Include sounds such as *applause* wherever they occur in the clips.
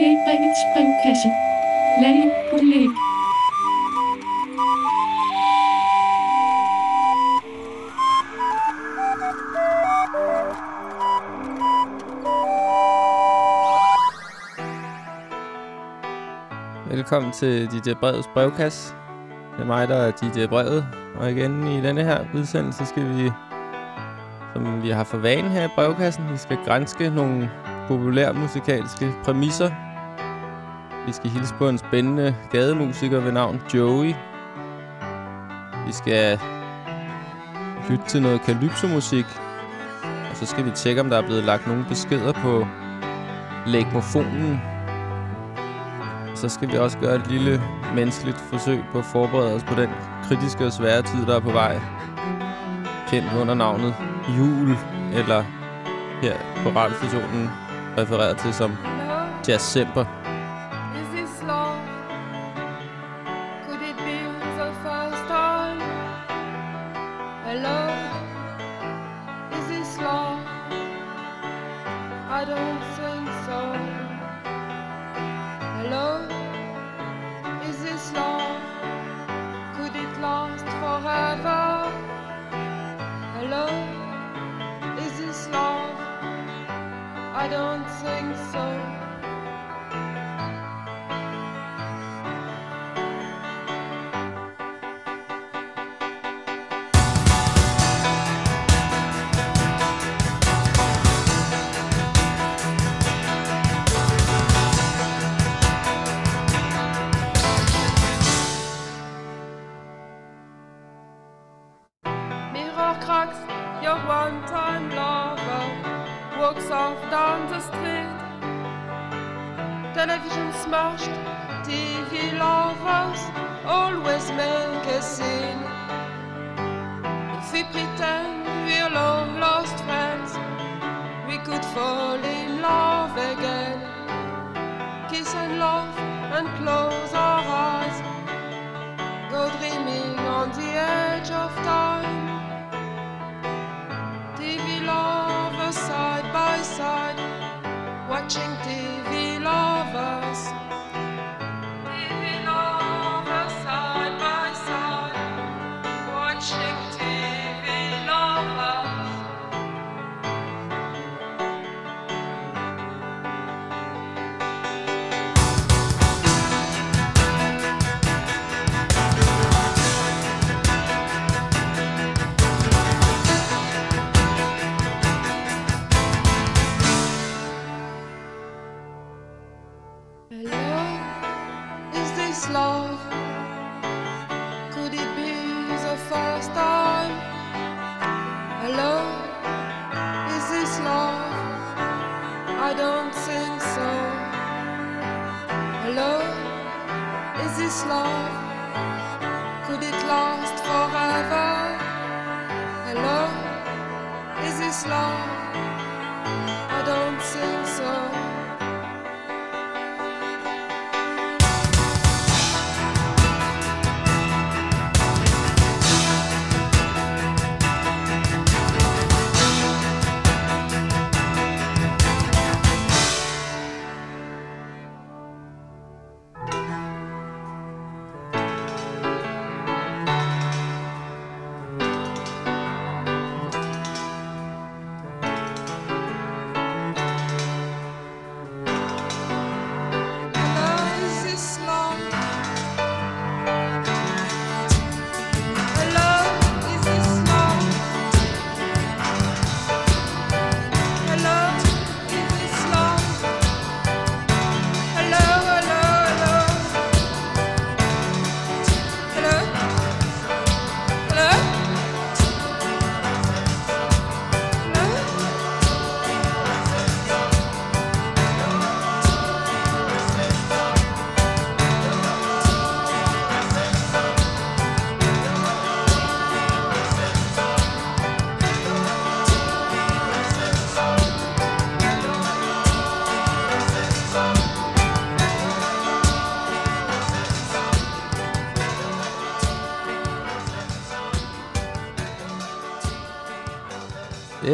Brevets brevkasse. Lalle Gulag. Velkommen til DJ Brevets brevkasse. Det er mig, der er DJ Brevet. Og igen i denne her udsendelse skal vi, som vi har for vane her i brevkassen, vi skal grænske nogle populære musikalske præmisser. Vi skal hilse på en spændende gademusiker ved navn Joey. Vi skal lytte til noget calypso-musik. Og så skal vi tjekke, om der er blevet lagt nogle beskeder på lægmofonen. Så skal vi også gøre et lille menneskeligt forsøg på at forberede os på den kritiske og svære tid, der er på vej. Kendt under navnet jul, eller her på radiostationen refereret til som Jazzember.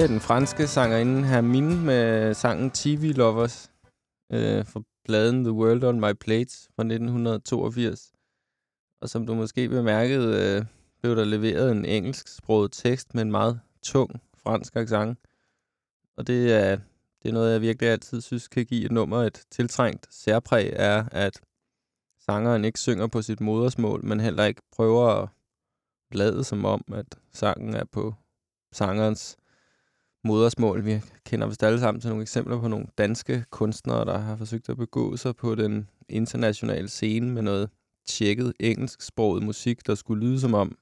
Er den franske sangerinde Hermine med sangen TV Lovers. Øh, fra pladen The World on My Plate fra 1982. Og som du måske bemærkede, øh, blev der leveret en engelsksproget tekst med en meget tung fransk accent. Og det er, det er noget, jeg virkelig altid synes kan give et nummer et tiltrængt særpræg, er, at sangeren ikke synger på sit modersmål, men heller ikke prøver at lade som om, at sangen er på sangerens modersmål. Vi kender vist alle sammen til nogle eksempler på nogle danske kunstnere, der har forsøgt at begå sig på den internationale scene med noget tjekket engelsksproget musik, der skulle lyde som om,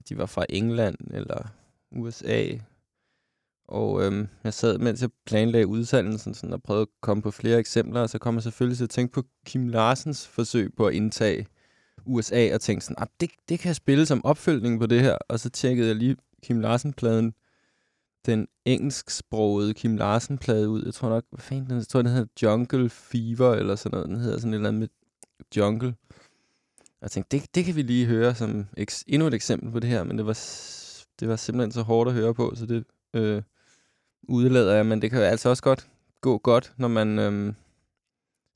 at de var fra England eller USA. Og øhm, jeg sad, mens jeg planlagde udsendelsen, sådan, og prøvede at komme på flere eksempler, og så kom jeg selvfølgelig til at tænke på Kim Larsens forsøg på at indtage USA, og tænkte sådan, ah, det, det kan jeg spille som opfølgning på det her. Og så tjekkede jeg lige Kim Larsen-pladen, den engelsksprogede Kim Larsen-plade ud. Jeg tror nok, hvad fanden den, jeg tror, den hedder Jungle Fever, eller sådan noget. Den hedder sådan et eller andet med Jungle. Og jeg tænkte, det, det kan vi lige høre som eks, endnu et eksempel på det her, men det var, det var simpelthen så hårdt at høre på, så det øh, udlader jeg. Men det kan jo altså også godt gå godt, når man øh,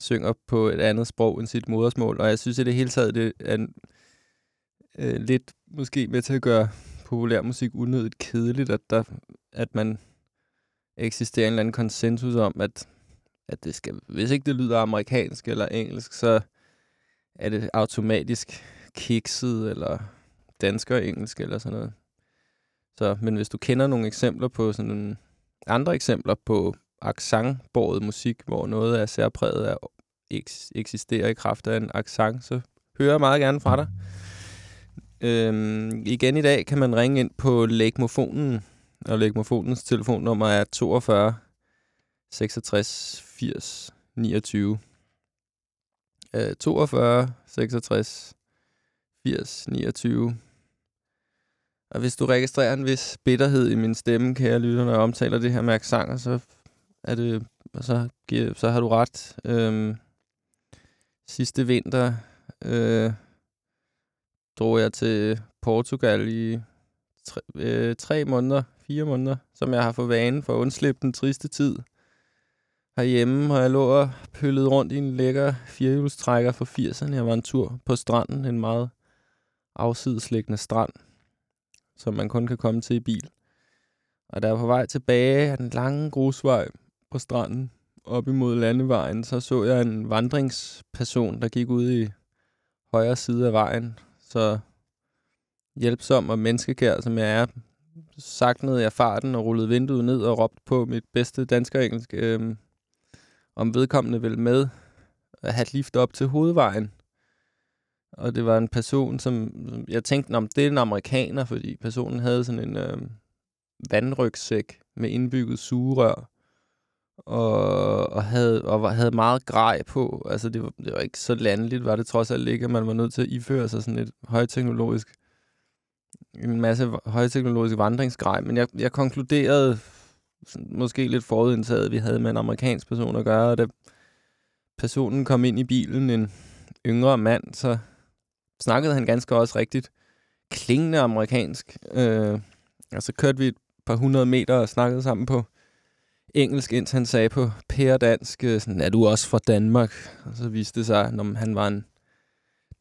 synger på et andet sprog end sit modersmål. Og jeg synes i det hele taget, det er øh, lidt måske med til at gøre populærmusik unødigt kedeligt, at, der, at man eksisterer en eller anden konsensus om, at, at det skal, hvis ikke det lyder amerikansk eller engelsk, så er det automatisk kikset eller dansk og engelsk eller sådan noget. Så, men hvis du kender nogle eksempler på sådan nogle andre eksempler på accentbordet musik, hvor noget er særpræget af eks- eksisterer i kraft af en accent, så hører jeg meget gerne fra dig. Øhm, igen i dag kan man ringe ind på Lægmofonen, og Lægmofonens telefonnummer er 42 66 80 29. Øh, 42 66 80 29. Og hvis du registrerer en vis bitterhed i min stemme, kære lytter, når jeg omtaler det her med accenter, så, er det, så, så har du ret. Øhm, sidste vinter øh, drog jeg til Portugal i tre, øh, tre måneder, fire måneder, som jeg har fået vane for at undslippe den triste tid herhjemme, og jeg lå og pøllede rundt i en lækker firehjulstrækker for 80'erne. Jeg var en tur på stranden, en meget afsidesliggende strand, som man kun kan komme til i bil. Og da jeg var på vej tilbage af den lange grusvej på stranden, op imod landevejen, så så jeg en vandringsperson, der gik ud i højre side af vejen. Så hjælpsom og menneskekær, som jeg er, saknede jeg farten og rullede vinduet ned og råbte på mit bedste dansk-engelsk, øh, om vedkommende ville med at have lift op til hovedvejen. Og det var en person, som jeg tænkte, om det er en amerikaner, fordi personen havde sådan en øh, vandrygsæk med indbygget sugerør og, og, havde, og havde meget grej på. Altså, det var, det var ikke så landligt, var det trods alt ikke, at man var nødt til at iføre sig sådan et højteknologisk, en masse højteknologisk vandringsgrej. Men jeg, jeg konkluderede, sådan, måske lidt forudindtaget, at vi havde med en amerikansk person at gøre, og da personen kom ind i bilen, en yngre mand, så snakkede han ganske også rigtigt klingende amerikansk. Øh, og så kørte vi et par hundrede meter og snakkede sammen på engelsk, indtil han sagde på pæredansk, øh, sådan, er du også fra Danmark? Og så viste det sig, at han var en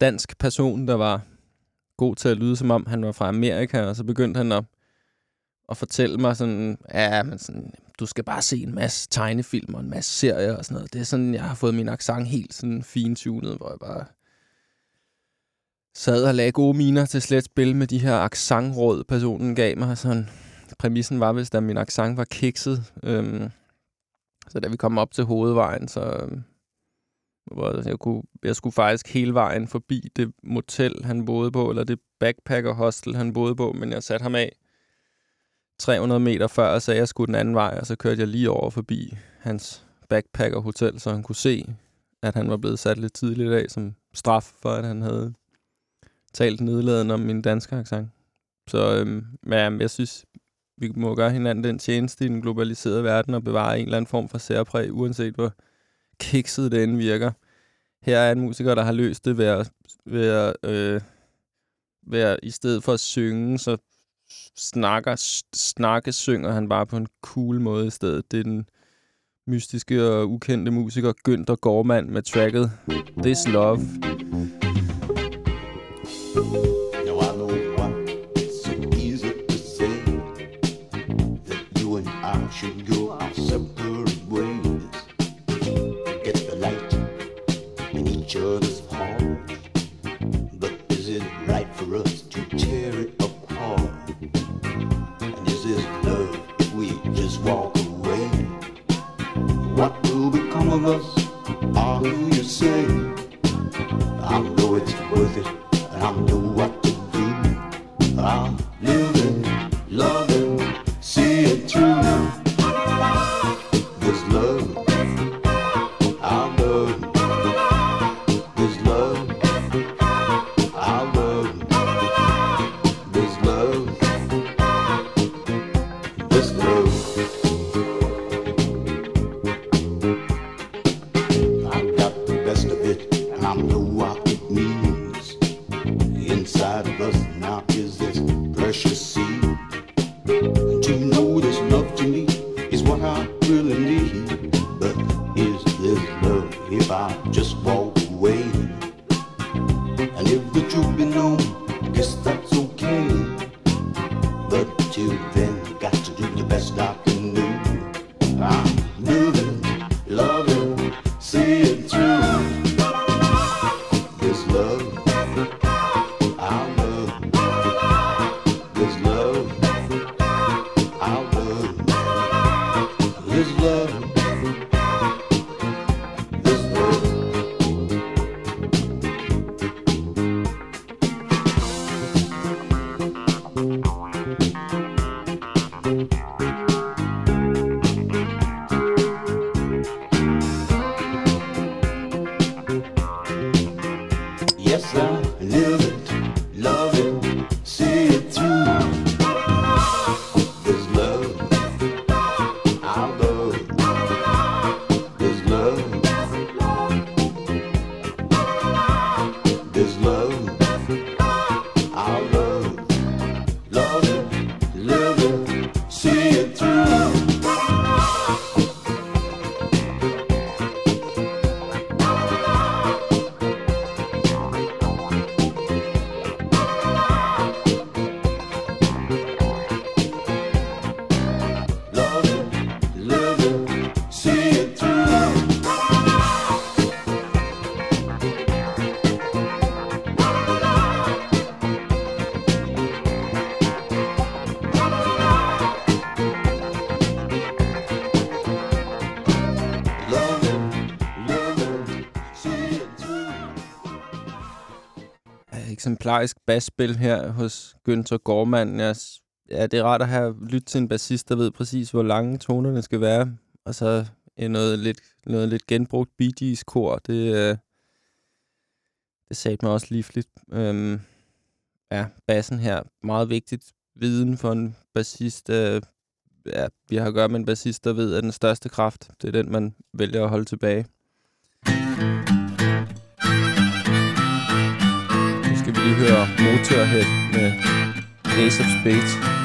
dansk person, der var god til at lyde, som om han var fra Amerika, og så begyndte han at, at fortælle mig sådan, ja, men sådan, du skal bare se en masse tegnefilm og en masse serier og sådan noget. Det er sådan, jeg har fået min accent helt sådan fintunet, hvor jeg bare sad og lagde gode miner til slet spil med de her accentråd, personen gav mig. Sådan, præmissen var, hvis der min accent var kikset. Øhm, så da vi kom op til hovedvejen, så øhm, hvor jeg, kunne, jeg skulle faktisk hele vejen forbi det motel, han boede på, eller det backpacker hostel, han boede på, men jeg satte ham af 300 meter før, og sagde, at jeg skulle den anden vej, og så kørte jeg lige over forbi hans backpacker hotel, så han kunne se, at han var blevet sat lidt tidligt af som straf for, at han havde talt nedladende om min danske accent. Så øhm, ja, jeg synes, vi må gøre hinanden den tjeneste i den globaliserede verden og bevare en eller anden form for særpræg, uanset hvor kikset det end virker. Her er en musiker, der har løst det ved at, ved at, øh, ved at i stedet for at synge, så snakker, snakke synger han bare på en cool måde i stedet. Det er den mystiske og ukendte musiker Günther Gormand med tracket This Love. thank you two of us are who you say. I know it's worth it, and I know what to do. this love. eksemplarisk basspil her hos Günther Gorman. Jeg, ja, det er rart at have lyttet til en bassist, der ved præcis, hvor lange tonerne skal være. Og så noget lidt, noget lidt genbrugt Bee Gees kor. Det, øh, det sagde mig også livligt. Øhm, ja, bassen her. Meget vigtigt viden for en bassist. Øh, ja, vi har at gøre med en bassist, der ved, at den største kraft, det er den, man vælger at holde tilbage. Thank. vi høre Motorhead med Ace of Spades.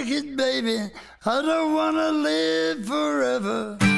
Like it, baby. I don't wanna live forever.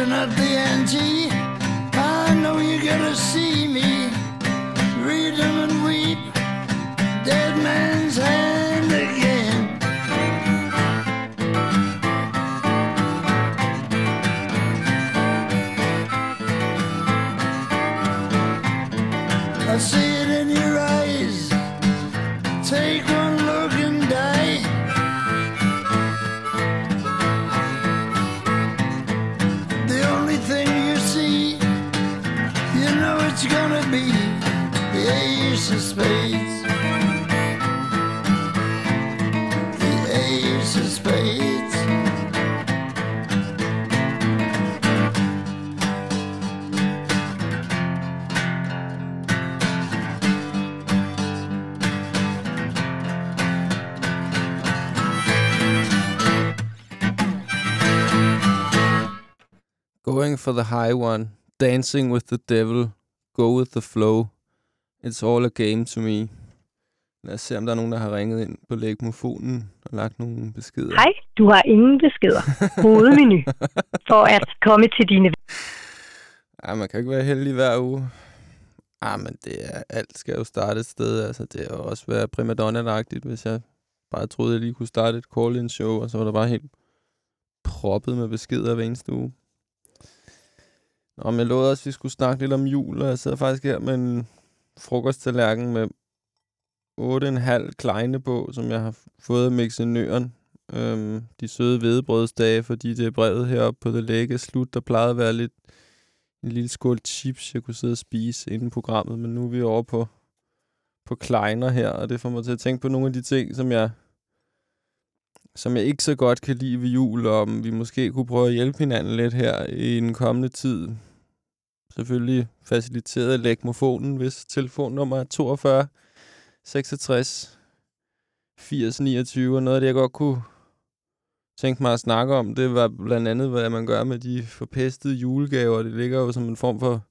Of the NGO. Going for the high one. Dancing with the devil. Go with the flow. It's all a game to me. Lad os se, om der er nogen, der har ringet ind på lægmofonen og lagt nogle beskeder. Hej, du har ingen beskeder. Hovedmenu. *laughs* For at komme til dine Ja, man kan ikke være heldig hver uge. Ah, men det er, alt skal jo starte et sted. Altså, det er også være primadonna-agtigt, hvis jeg bare troede, jeg lige kunne starte et call-in-show, og så var der bare helt proppet med beskeder hver eneste uge. Nå, men jeg lovede også, at vi skulle snakke lidt om jul, og jeg sidder faktisk her med en frokosttallerken med 8,5 kleine på, som jeg har fået af mixenøren. Øhm, de søde hvedebrødsdage, fordi det er brevet heroppe på det lægge slut. Der plejede at være lidt en lille skål chips, jeg kunne sidde og spise inden programmet, men nu er vi over på, på kleiner her, og det får mig til at tænke på nogle af de ting, som jeg, som jeg ikke så godt kan lide ved jul, og om vi måske kunne prøve at hjælpe hinanden lidt her i den kommende tid. Selvfølgelig faciliteret af lægmofonen, hvis telefonnummer er 42 66 80 29, og noget af det, jeg godt kunne tænke mig at snakke om, det var blandt andet, hvad man gør med de forpestede julegaver. Det ligger jo som en form for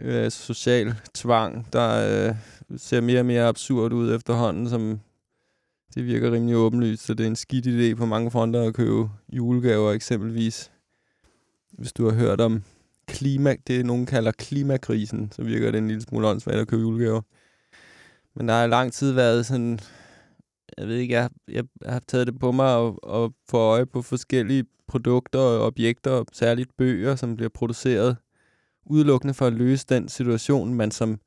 øh, social tvang, der øh, ser mere og mere absurd ud efterhånden, som det virker rimelig åbenlyst, så det er en skidt idé på mange fronter at købe julegaver eksempelvis. Hvis du har hørt om klima, det nogen kalder klimakrisen, så virker det en lille smule åndssvagt at købe julegaver. Men der har lang tid været sådan jeg ved ikke, jeg, jeg har taget det på mig at, at få øje på forskellige produkter og objekter, særligt bøger, som bliver produceret udelukkende for at løse den situation, man som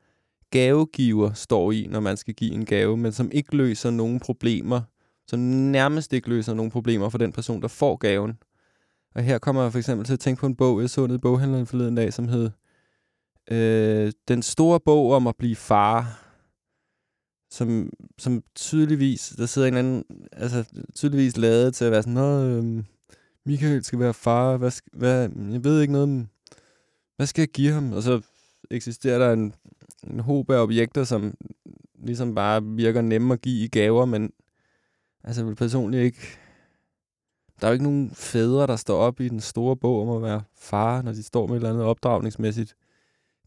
gavegiver står i, når man skal give en gave, men som ikke løser nogen problemer, som nærmest ikke løser nogen problemer for den person, der får gaven. Og her kommer jeg for eksempel til at tænke på en bog, jeg så nede i boghandleren forleden dag, som hed øh, Den store bog om at blive far som, som tydeligvis, der sidder en anden, altså tydeligvis lavet til at være sådan, noget øh, Michael skal være far, hvad, hvad, jeg ved ikke noget om, hvad skal jeg give ham? Og så eksisterer der en, en hob af objekter, som ligesom bare virker nemme at give i gaver, men altså vil personligt ikke, der er jo ikke nogen fædre, der står op i den store bog om at være far, når de står med et eller andet opdragningsmæssigt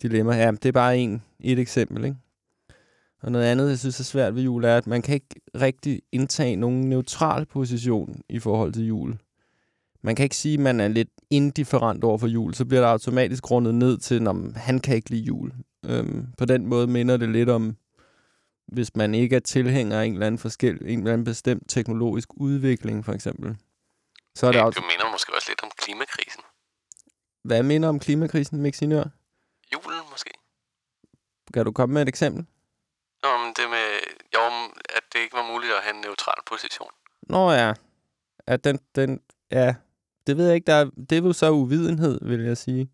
dilemma. Ja, det er bare en, et eksempel, ikke? Og noget andet, jeg synes er svært ved jul, er, at man kan ikke rigtig indtage nogen neutral position i forhold til jul. Man kan ikke sige, at man er lidt indifferent over for jul, så bliver der automatisk grundet ned til, at han kan ikke lide jul. Øhm, på den måde minder det lidt om, hvis man ikke er tilhænger af en eller anden, forskel, en eller anden bestemt teknologisk udvikling, for eksempel. Så er det Ja, du mener måske også lidt om klimakrisen. Hvad minder om klimakrisen, Mixinør? Julen måske? Kan du komme med et eksempel? Nå, men det med, jo, at det ikke var muligt at have en neutral position. Nå ja. At den, den, ja, det ved jeg ikke, der er, det er jo så uvidenhed, vil jeg sige.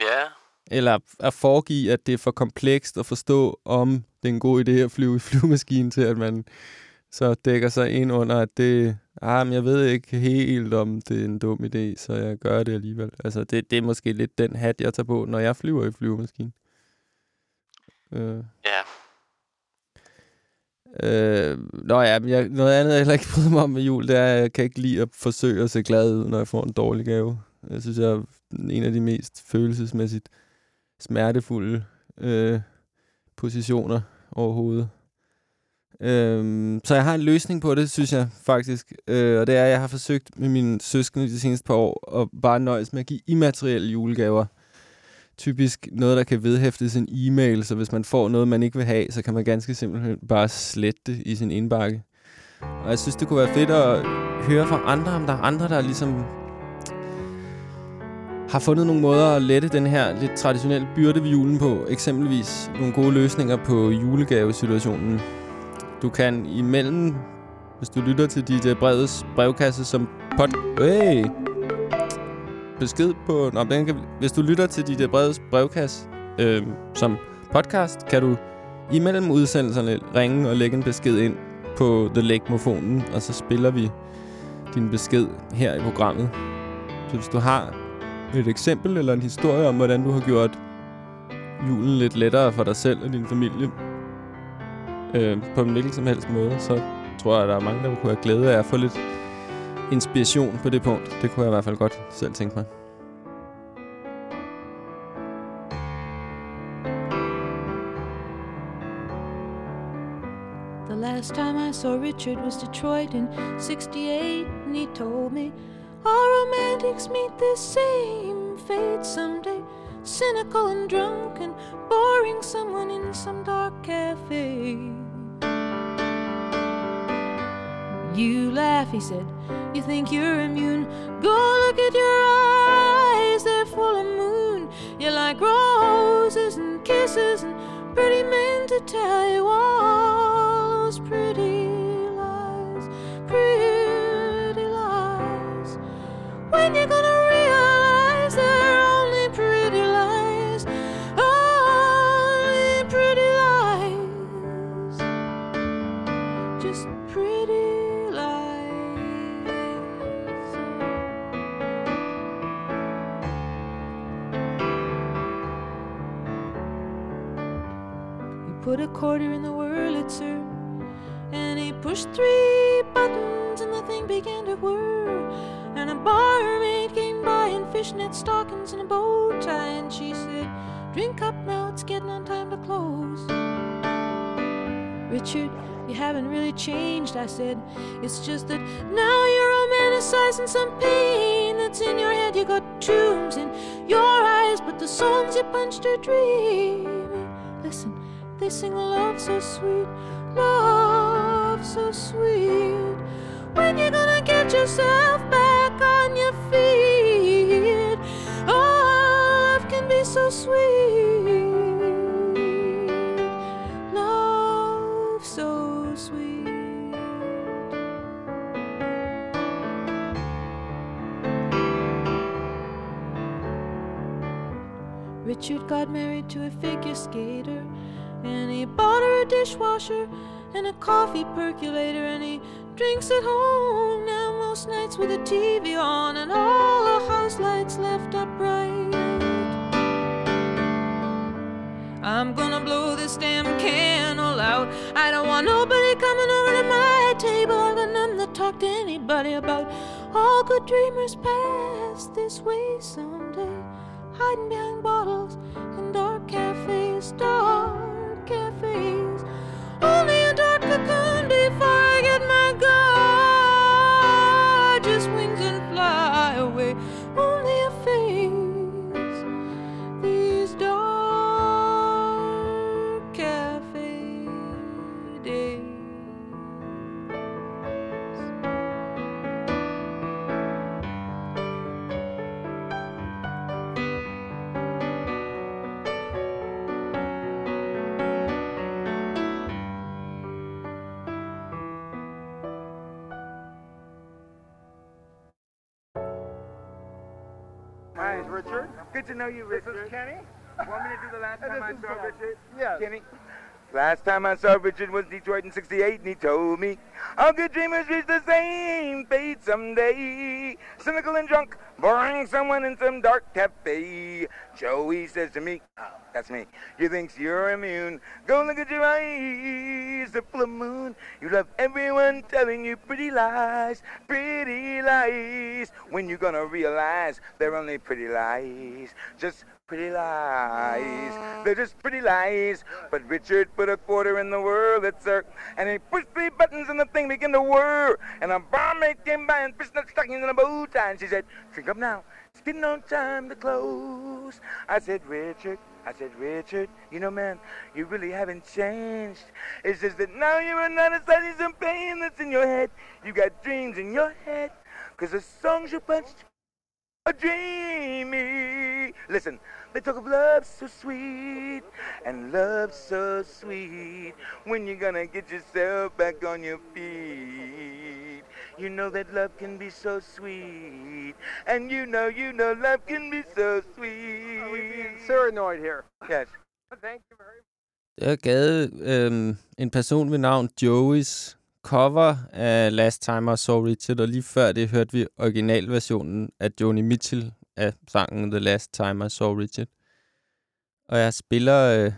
Ja, eller at foregive, at det er for komplekst at forstå, om det er en god idé at flyve i flyvemaskinen til, at man så dækker sig ind under, at det, ah, men jeg ved ikke helt, om det er en dum idé, så jeg gør det alligevel. Altså, det, det er måske lidt den hat, jeg tager på, når jeg flyver i flyvemaskinen. Øh. Ja, Øh, nå ja, men jeg, noget andet, jeg heller ikke *laughs* bryder mig om med jul, det er, at jeg kan ikke lide at forsøge at se glad ud, når jeg får en dårlig gave. Jeg synes, jeg er en af de mest følelsesmæssigt smertefulde øh, positioner overhovedet. Øhm, så jeg har en løsning på det, synes jeg faktisk. Øh, og det er, at jeg har forsøgt med mine søskende de seneste par år at bare nøjes med at give immaterielle julegaver typisk noget, der kan vedhæftes en e-mail, så hvis man får noget, man ikke vil have, så kan man ganske simpelthen bare slette det i sin indbakke. Og jeg synes, det kunne være fedt at høre fra andre, om der er andre, der ligesom har fundet nogle måder at lette den her lidt traditionelle byrde ved julen på. Eksempelvis nogle gode løsninger på julegavesituationen. Du kan imellem, hvis du lytter til dit Brevets brevkasse som pod... Hey! besked på... Nå, den kan, hvis du lytter til dit brevets brevkasse øh, som podcast, kan du imellem udsendelserne ringe og lægge en besked ind på The Legmofonen, og så spiller vi din besked her i programmet. Så hvis du har et eksempel eller en historie om, hvordan du har gjort julen lidt lettere for dig selv og din familie, øh, på en hvilken som helst måde, så tror jeg, at der er mange, der kunne have glæde af at få lidt inspiration på det punkt. Det kunne jeg i hvert fald godt selv tænke mig. The last time I saw Richard was Detroit in 68, and he told me all romantics meet the same fate someday. Cynical and drunk and boring someone in some dark cafe. You laugh, he said. You think you're immune. Go look at your eyes, they're full of moon. You like roses and kisses and pretty men to tell you all those pretty lies, pretty lies. When you gonna put a quarter in the Wurlitzer, and he pushed three buttons, and the thing began to whir. And a barmaid came by in fishnet stockings and a bow tie, and she said, Drink up now, it's getting on time to close. Richard, you haven't really changed, I said. It's just that now you're romanticizing some pain that's in your head. You got tombs in your eyes, but the songs you punched are dreaming. Listen, they sing love so sweet, love so sweet. When you gonna get yourself back on your feet? Oh, love can be so sweet. Love so sweet. Richard got married to a figure skater, and he bought her a dishwasher and a coffee percolator, and he drinks at home now most nights with the TV on and all the house lights left up bright. I'm gonna blow this damn candle out. I don't want nobody coming over to my table. I got nothing to talk to anybody about. All good dreamers pass this way someday, hiding behind bottles in dark cafes, dark cafes. Only a dark cocoon before Good to know you, Richard. This is Kenny. *laughs* Want me to do the last time I saw Richard? Yeah. Kenny? Last time I saw Richard was Detroit in 68, and he told me, all good dreamers reach the same fate someday. Cynical and drunk, boring someone in some dark cafe. Joey says to me, that's me, you think you're immune. Go look at your eyes, the full of moon. You love everyone telling you pretty lies, pretty lies. When you gonna realize they're only pretty lies, just pretty lies. They're just pretty lies. But Richard put a quarter in the world, it's sir. And he pushed three buttons and the thing began to whir. And a barmaid came by and fishnut stockings and a bow tie. And she said, drink up now. It's getting on time to close. I said, Richard. I said, Richard, you know, man, you really haven't changed. It's just that now you're not as studying some pain that's in your head. You got dreams in your head. Cause the songs you punched are dreamy. Listen, they talk of love so sweet and love so sweet. When you gonna get yourself back on your feet? You know that love can be so sweet. And you know, you know, love can be so sweet. Are we being paranoid here? Yes. Thank you very much. Det har gavet øhm, en person ved navn Joey's cover af Last Time I Saw Richard, og lige før det hørte vi originalversionen af Joni Mitchell af sangen The Last Time I Saw Richard. Og jeg spiller... Øh,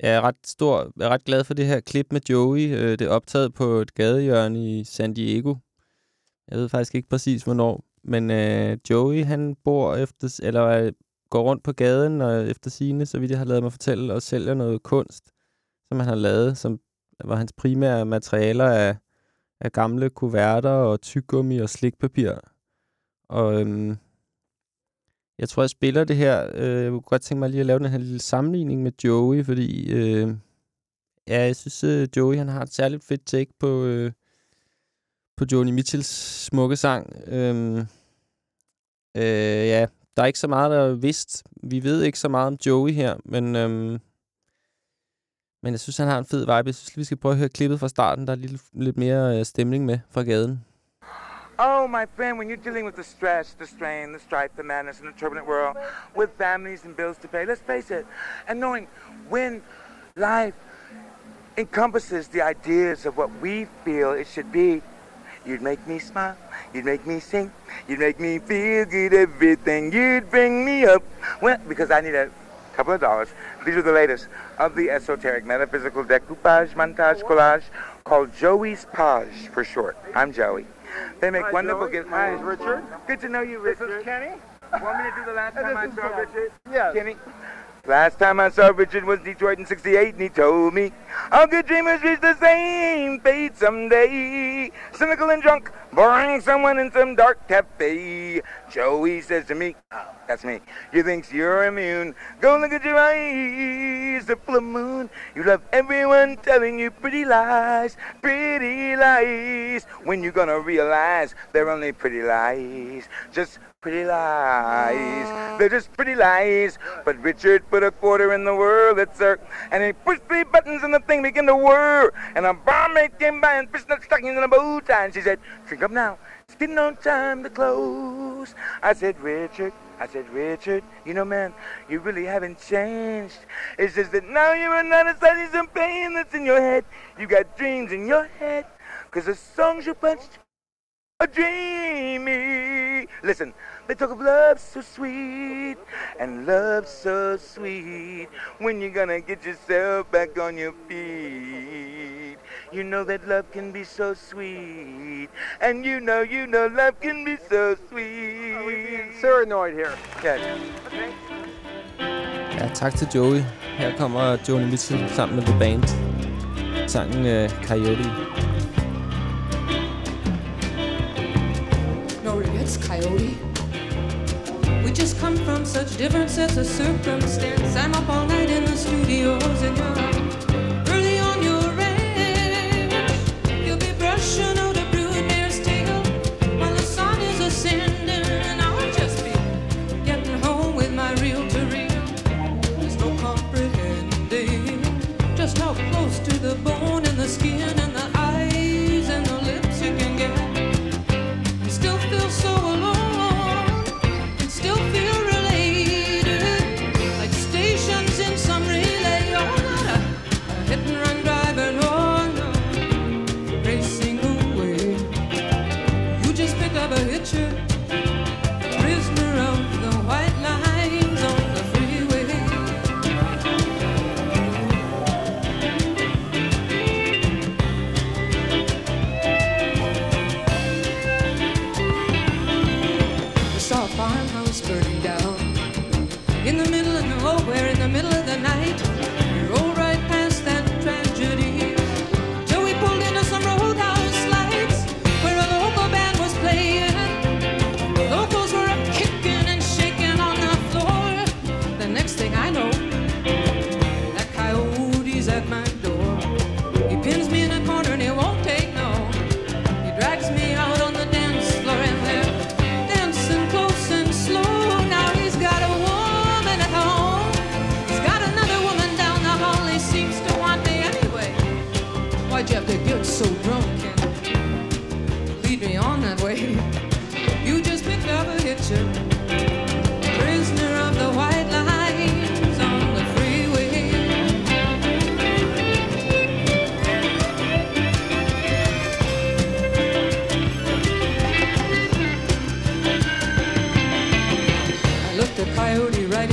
jeg er ret stor, jeg er ret glad for det her klip med Joey. Øh, det er optaget på et gadehjørne i San Diego. Jeg ved faktisk ikke præcis, hvornår. Men øh, Joey, han bor efter, eller øh, går rundt på gaden og efter sine, så vidt jeg har lavet mig fortælle, og sælger noget kunst, som han har lavet, som var hans primære materialer af, af gamle kuverter og tyggegummi og slikpapir. Og øhm, jeg tror, jeg spiller det her. Øh, jeg kunne godt tænke mig lige at lave den her lille sammenligning med Joey, fordi øh, ja, jeg synes, øh, Joey han har et særligt fedt take på, øh, på Joni Mitchells smukke sang. Øhm, øh, ja, der er ikke så meget, der er vidst. Vi ved ikke så meget om Joey her, men, øhm, men jeg synes, han har en fed vibe. Jeg synes, vi skal prøve at høre klippet fra starten. Der er lidt, lidt mere øh, stemning med fra gaden. Oh, my friend, when you're dealing with the stress, the strain, the strife, the madness in a turbulent world, with families and bills to pay, let's face it, and knowing when life encompasses the ideas of what we feel it should be, you'd make me smile, you'd make me sing, you'd make me feel good, everything, you'd bring me up. Well, because I need a couple of dollars. These are the latest of the esoteric metaphysical decoupage, montage, collage, called Joey's Page for short. I'm Joey. They make Hi, wonderful gifts. My name's Richard. Good to know you, Richard. This is Kenny. Want me to do the last *laughs* time I saw Richard? Yes. Kenny? Last time I saw Richard was Detroit in 68, and he told me, all good dreamers reach the same fate someday. Cynical and drunk, boring someone in some dark cafe. Joey says to me, oh, that's me, you think you're immune. Go look at your eyes, the full moon. You love everyone telling you pretty lies, pretty lies. When you gonna realize they're only pretty lies, just pretty lies. They're just pretty lies. But Richard put a quarter in the sir. And he pushed three buttons and the thing began to whir. And a barmaid came by and fished stockings and a bow tie. And she said, drink up now. It's getting on time to close. I said, Richard. I said, Richard, you know, man, you really haven't changed. It's just that now you're not as studying some pain that's in your head. You got dreams in your head. Cause the songs you punched are dreamy. Listen, they talk of love so sweet and love so sweet. When you're gonna get yourself back on your feet? You know that love can be so sweet. And you know, you know, love can be so sweet. Are we being paranoid here? Yes. Ja, tak til Joey. Her kommer Joni Mitchell sammen med The Band. Sangen øh, Coyote. No Coyote. We just come from such different sets of circumstance. I'm up all night in the studios and you're early on your ranch. You'll be brushing out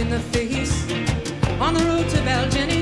in the face. On the road to Belgium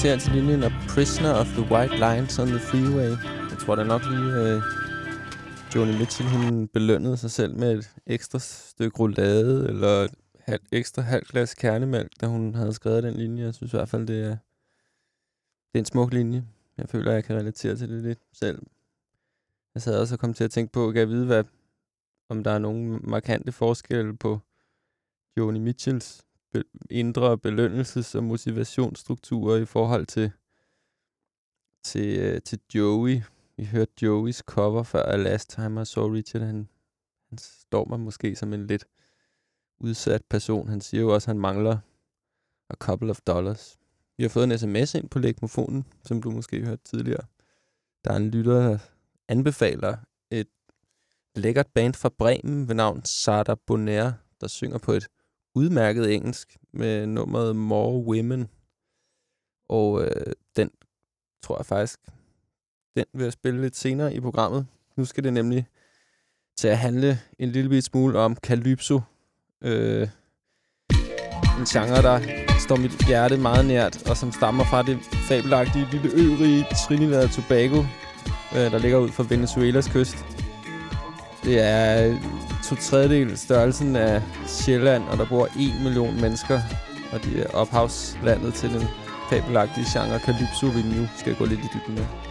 til altså du relatere linjen af Prisoner of the White Lines on the Freeway? Jeg tror da nok lige, øh, uh, Joni Mitchell, hun belønnede sig selv med et ekstra stykke roulade, eller et halv, ekstra halvt glas kernemælk, da hun havde skrevet den linje. Jeg synes i hvert fald, det er, det er en smuk linje. Jeg føler, jeg kan relatere til det lidt selv. Jeg sad også og kom til at tænke på, kan jeg vide, hvad, om der er nogle markante forskelle på Joni Mitchells be- indre belønnelses- og motivationsstrukturer i forhold til, til, øh, til Joey. Vi hørte Joeys cover før af Last Time I Saw Richard. Han, han står mig måske som en lidt udsat person. Han siger jo også, at han mangler a couple of dollars. Vi har fået en sms ind på lægmofonen, som du måske hørte tidligere. Der er en lytter, der anbefaler et lækkert band fra Bremen ved navn Sarda Bonaire, der synger på et udmærket engelsk med nummeret More Women. Og øh, den tror jeg faktisk, den vil jeg spille lidt senere i programmet. Nu skal det nemlig til at handle en lille bit smule om Calypso. Øh, en genre, der står mit hjerte meget nært, og som stammer fra det fabelagtige lille ø Trinidad og Tobago, øh, der ligger ud for Venezuelas kyst. Det er to tredjedel størrelsen af Sjælland, og der bor en million mennesker, og det er ophavslandet til den fabelagtige genre Calypso, vi nu skal gå lidt i dybden med.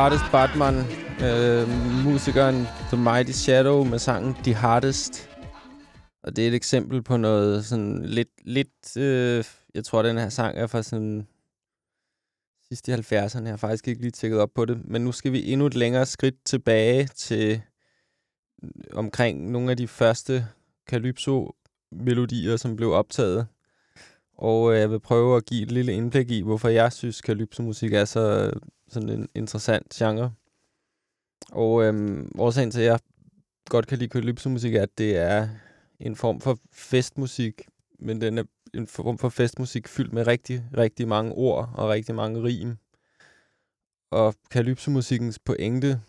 Hardest Batman. Øh, musikeren The Mighty Shadow med sangen The Hardest. Og det er et eksempel på noget sådan lidt... lidt øh, jeg tror, den her sang er fra sådan sidst i 70'erne. Jeg har faktisk ikke lige tjekket op på det. Men nu skal vi endnu et længere skridt tilbage til øh, omkring nogle af de første Calypso-melodier, som blev optaget. Og øh, jeg vil prøve at give et lille indblik i, hvorfor jeg synes, Calypso-musik er så sådan en interessant genre. Og øhm, årsagen til, at jeg godt kan lide Calypso-musik, er, at det er en form for festmusik, men den er en form for festmusik fyldt med rigtig, rigtig mange ord og rigtig mange rim. Og Calypso-musikkens pointe,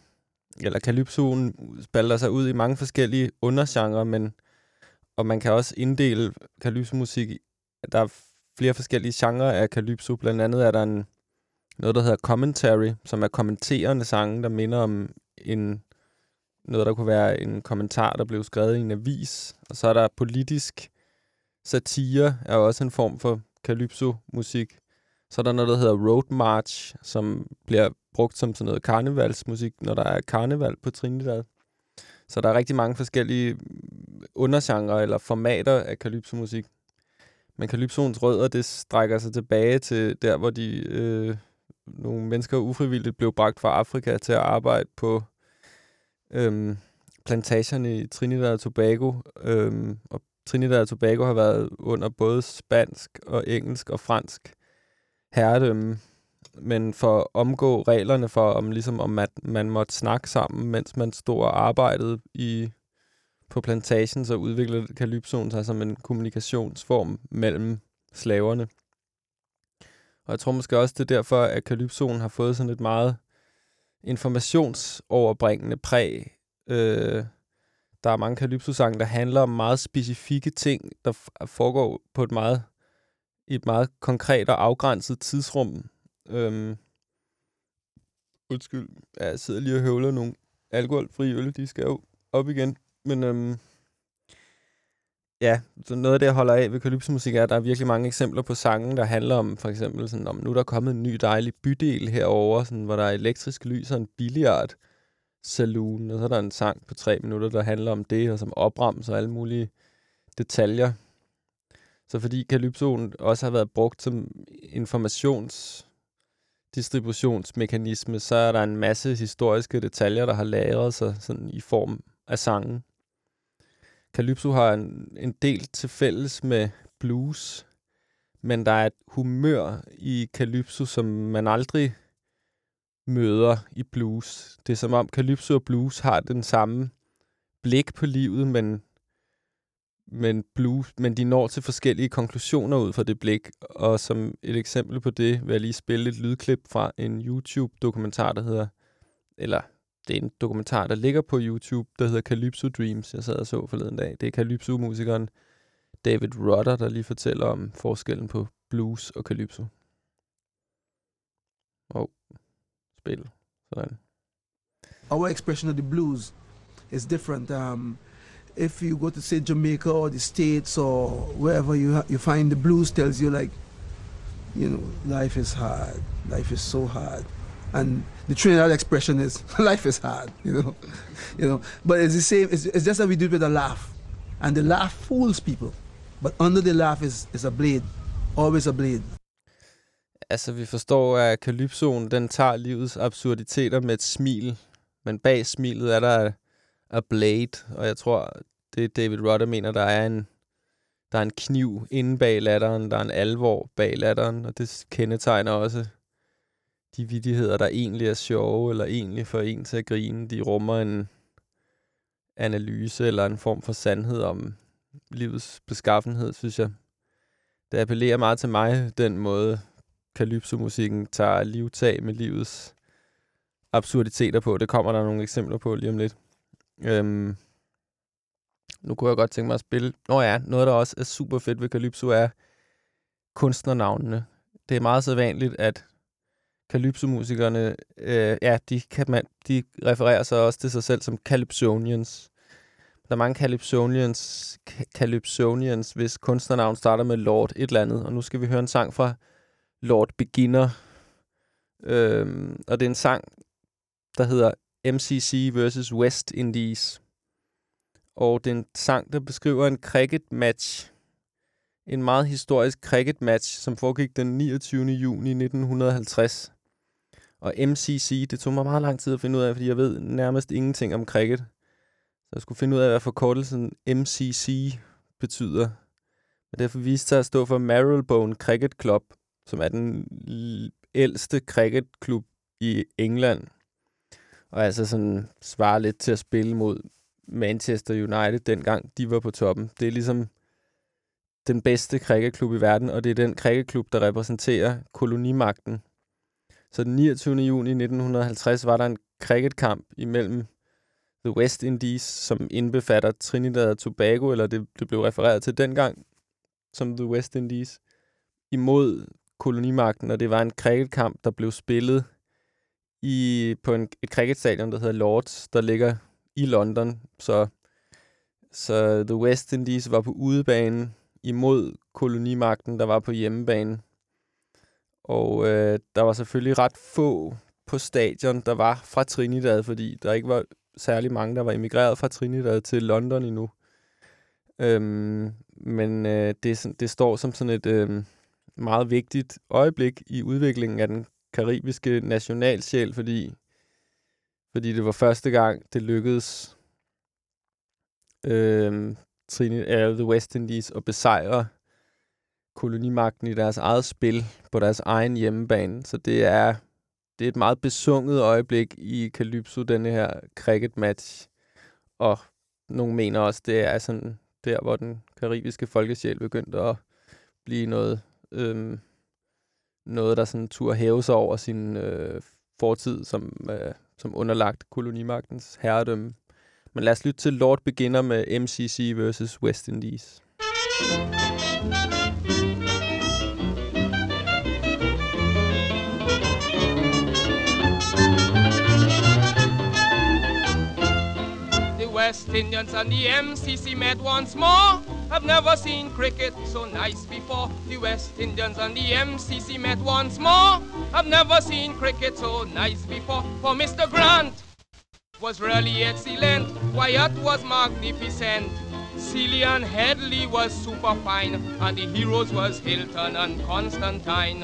eller Calypsoen, spalder sig ud i mange forskellige undergenre, men og man kan også inddele Calypso-musik i, der er flere forskellige genrer af Calypso. Blandt andet er der en, noget, der hedder commentary, som er kommenterende sange, der minder om en, noget, der kunne være en kommentar, der blev skrevet i en avis. Og så er der politisk satire, er også en form for Calypso-musik. Så er der noget, der hedder road march, som bliver brugt som sådan noget karnevalsmusik, når der er karneval på Trinidad. Så der er rigtig mange forskellige undergenre eller formater af calypso-musik. Men kalypsoens rødder, det strækker sig tilbage til der, hvor de øh, nogle mennesker ufrivilligt blev bragt fra Afrika til at arbejde på øhm, plantagerne i Trinidad og Tobago. Øhm, og Trinidad og Tobago har været under både spansk og engelsk og fransk herredømme. Men for at omgå reglerne for, om, ligesom, om at man måtte snakke sammen, mens man stod og arbejdede i, på plantagen, så udviklede Calypsoen sig som en kommunikationsform mellem slaverne. Og jeg tror måske også, det er derfor, at Kalypsoen har fået sådan et meget informationsoverbringende præg. Øh, der er mange Kalypso-sange, der handler om meget specifikke ting, der foregår på et meget, et meget konkret og afgrænset tidsrum. Øhm, undskyld, ja, jeg sidder lige og høvler nogle alkoholfri øl, de skal jo op igen. Men øhm, ja, så noget af det, jeg holder af ved kalypsemusik, er, at der er virkelig mange eksempler på sange, der handler om, for eksempel sådan, om nu er der kommet en ny dejlig bydel herover, sådan, hvor der er elektrisk lys og en billiard saloon, og så er der en sang på tre minutter, der handler om det, og som opremser alle mulige detaljer. Så fordi kalypsoen også har været brugt som informationsdistributionsmekanisme, så er der en masse historiske detaljer, der har lagret sig sådan i form af sangen. Calypso har en, en del til fælles med blues, men der er et humør i Calypso, som man aldrig møder i blues. Det er som om Calypso og blues har den samme blik på livet, men, men, blues, men de når til forskellige konklusioner ud fra det blik. Og som et eksempel på det vil jeg lige spille et lydklip fra en YouTube-dokumentar, der hedder, eller det er en dokumentar, der ligger på YouTube, der hedder Calypso Dreams, jeg sad og så forleden dag. Det er Calypso-musikeren David Rutter, der lige fortæller om forskellen på blues og Calypso. Og spil. Sådan. our expression of the blues is different. Um, if you go to say Jamaica or the States or wherever you you find the blues tells you like, you know, life is hard, life is so hard, and the Trinidad expression is *laughs* life is hard, you know, you know. But it's the same. It's, it's just that we do it with a laugh, and the laugh fools people, but under the laugh is is a blade, always a blade. Altså, vi forstår, at kalypsoen, den tager livets absurditeter med et smil. Men bag smilet er der a blade, og jeg tror, det David Rudder mener, der er en, der er en kniv inde bag latteren, der er en alvor bag latteren, og det kendetegner også de vidigheder, der egentlig er sjove, eller egentlig får en til at grine. De rummer en analyse eller en form for sandhed om livets beskaffenhed, synes jeg. Det appellerer meget til mig, den måde, Calypso-musikken tager livtag med livets absurditeter på. Det kommer der nogle eksempler på lige om lidt. Øhm, nu kunne jeg godt tænke mig at spille... Nå ja, noget der også er super fedt ved Calypso er kunstnernavnene. Det er meget så vanligt, at Calypso-musikerne, øh, ja, de, kan man, de refererer sig også til sig selv som Calypsonians. Der er mange Calypsonians, Calypsonians, hvis kunstnernavn starter med Lord et eller andet. Og nu skal vi høre en sang fra Lord Beginner. Øhm, og det er en sang, der hedder MCC versus West Indies. Og det er en sang, der beskriver en cricket match. En meget historisk cricket match, som foregik den 29. juni 1950. Og MCC, det tog mig meget lang tid at finde ud af, fordi jeg ved nærmest ingenting om cricket. Så jeg skulle finde ud af, hvad forkortelsen MCC betyder. Og derfor viste sig at stå for Marylebone Cricket Club, som er den ældste cricketklub i England. Og altså sådan svarer lidt til at spille mod Manchester United, dengang de var på toppen. Det er ligesom den bedste cricketklub i verden, og det er den cricketklub, der repræsenterer kolonimagten. Så den 29. juni 1950 var der en cricketkamp imellem The West Indies, som indbefatter Trinidad og Tobago, eller det, det blev refereret til dengang som The West Indies, imod kolonimagten, og det var en cricketkamp, der blev spillet i, på en, et cricketstadion, der hedder Lords, der ligger i London. Så, så The West Indies var på udebanen imod kolonimagten, der var på hjemmebanen. Og øh, der var selvfølgelig ret få på stadion, der var fra Trinidad, fordi der ikke var særlig mange, der var emigreret fra Trinidad til London endnu. Øhm, men øh, det, det står som sådan et øh, meget vigtigt øjeblik i udviklingen af den karibiske nationalsjæl, fordi, fordi det var første gang, det lykkedes øh, Trinidad, uh, The West Indies at besejre kolonimagten i deres eget spil på deres egen hjemmebane. Så det er, det er et meget besunget øjeblik i Calypso, denne her cricket match. Og nogle mener også, det er sådan der, hvor den karibiske folkesjæl begyndte at blive noget, øhm, noget der sådan tur hæve sig over sin øh, fortid som, øh, som underlagt kolonimagtens herredømme. Men lad os lytte til Lord Beginner med MCC versus West Indies. The West Indians and the MCC met once more. I've never seen cricket so nice before. The West Indians and the MCC met once more. I've never seen cricket so nice before. For Mr. Grant was really excellent. Wyatt was magnificent. Sealy and Headley was super fine. And the heroes was Hilton and Constantine.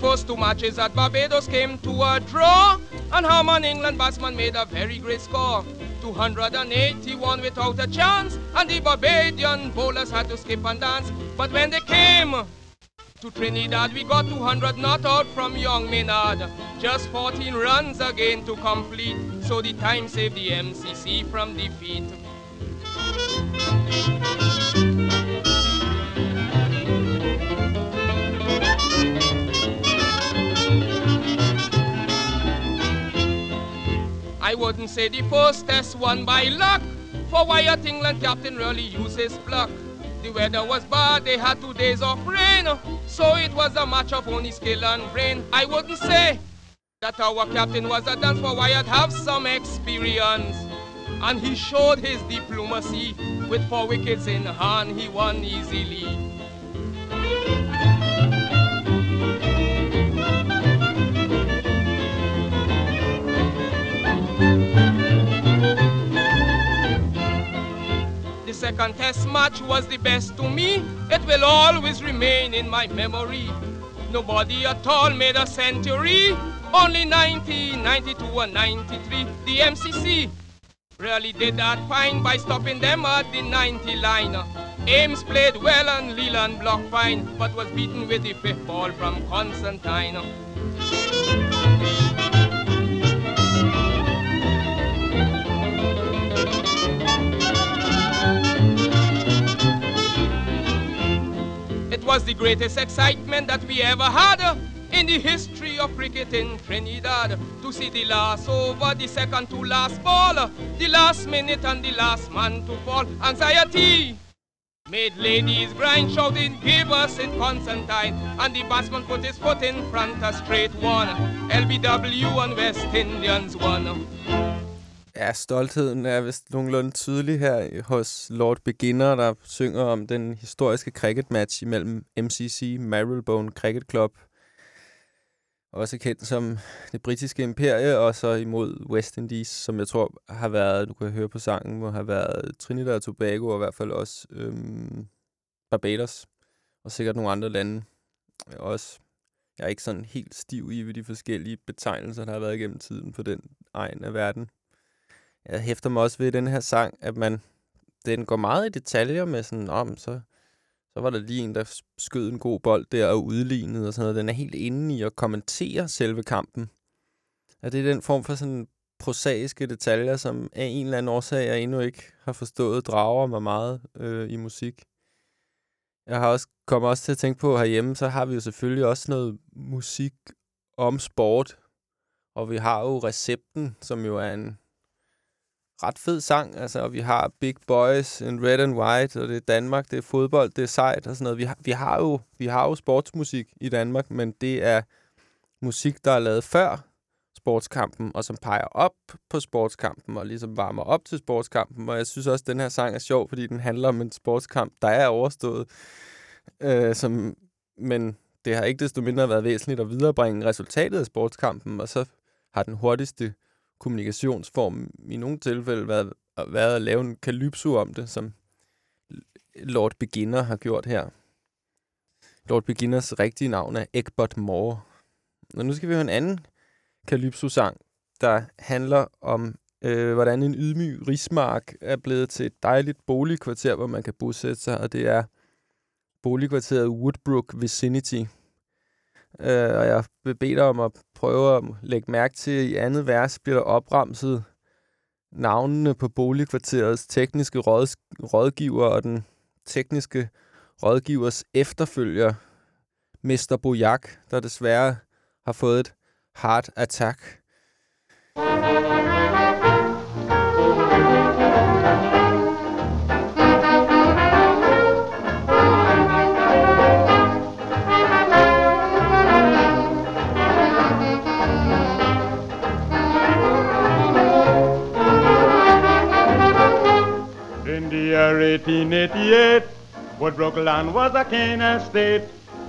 First two matches at Barbados came to a draw, and Harman England batsman made a very great score. 281 without a chance, and the Barbadian bowlers had to skip and dance. But when they came to Trinidad, we got 200 not out from young Maynard. Just 14 runs again to complete, so the time saved the MCC from defeat. I wouldn't say the first test won by luck, for Wyatt England captain really used his pluck. The weather was bad, they had two days of rain, so it was a match of only skill and brain. I wouldn't say that our captain was a dance, for Wyatt have some experience, and he showed his diplomacy. With four wickets in hand, he won easily. Second test match was the best to me. It will always remain in my memory. Nobody at all made a century. Only 90, 92 and 93. The MCC really did that fine by stopping them at the 90 line. Ames played well and Leland blocked fine, but was beaten with the fifth ball from Constantine. It was the greatest excitement that we ever had in the history of cricket in Trinidad. To see the last over, the second to last ball, the last minute and the last man to fall. Anxiety made ladies grind, shouting, give us in Constantine. And the batsman put his foot in front, a straight one. LBW and West Indians won. Ja, stoltheden er vist nogenlunde tydelig her hos Lord Beginner, der synger om den historiske cricket-match imellem MCC, Marylebone Cricket Club, også kendt som det britiske imperie, og så imod West Indies, som jeg tror har været, du kan høre på sangen, må have været Trinidad og Tobago, og i hvert fald også øhm, Barbados, og sikkert nogle andre lande også. Jeg er ikke sådan helt stiv i ved de forskellige betegnelser, der har været igennem tiden på den egen af verden. Jeg hæfter mig også ved den her sang, at man den går meget i detaljer med sådan, om så, så var der lige en, der skød en god bold der og udlignede og sådan noget. Den er helt inde i at kommentere selve kampen. Og det er den form for sådan prosaiske detaljer, som af en eller anden årsag, jeg endnu ikke har forstået, drager mig meget øh, i musik. Jeg har også kommet også til at tænke på herhjemme, så har vi jo selvfølgelig også noget musik om sport. Og vi har jo Recepten, som jo er en ret fed sang. Altså, og vi har Big Boys, and Red and White, og det er Danmark, det er fodbold, det er sejt og sådan noget. Vi har, vi har, jo, vi har jo sportsmusik i Danmark, men det er musik, der er lavet før sportskampen, og som peger op på sportskampen, og ligesom varmer op til sportskampen. Og jeg synes også, at den her sang er sjov, fordi den handler om en sportskamp, der er overstået. Øh, som, men det har ikke desto mindre været væsentligt at viderebringe resultatet af sportskampen, og så har den hurtigste kommunikationsform i nogle tilfælde været, været at lave en kalypso om det, som Lord Beginner har gjort her. Lord Beginners rigtige navn er Egbert Moore. Og nu skal vi høre en anden Calypso-sang, der handler om, øh, hvordan en ydmyg rismark er blevet til et dejligt boligkvarter, hvor man kan bosætte sig, og det er boligkvarteret Woodbrook Vicinity. Øh, og jeg vil bede dig om at prøve at lægge mærke til, at i andet vers bliver der opremset navnene på boligkvarterets tekniske rådgiver og den tekniske rådgivers efterfølger, Mr. Bojak, der desværre har fået et heart attack. Year 1888, Woodbrook land was a cane estate.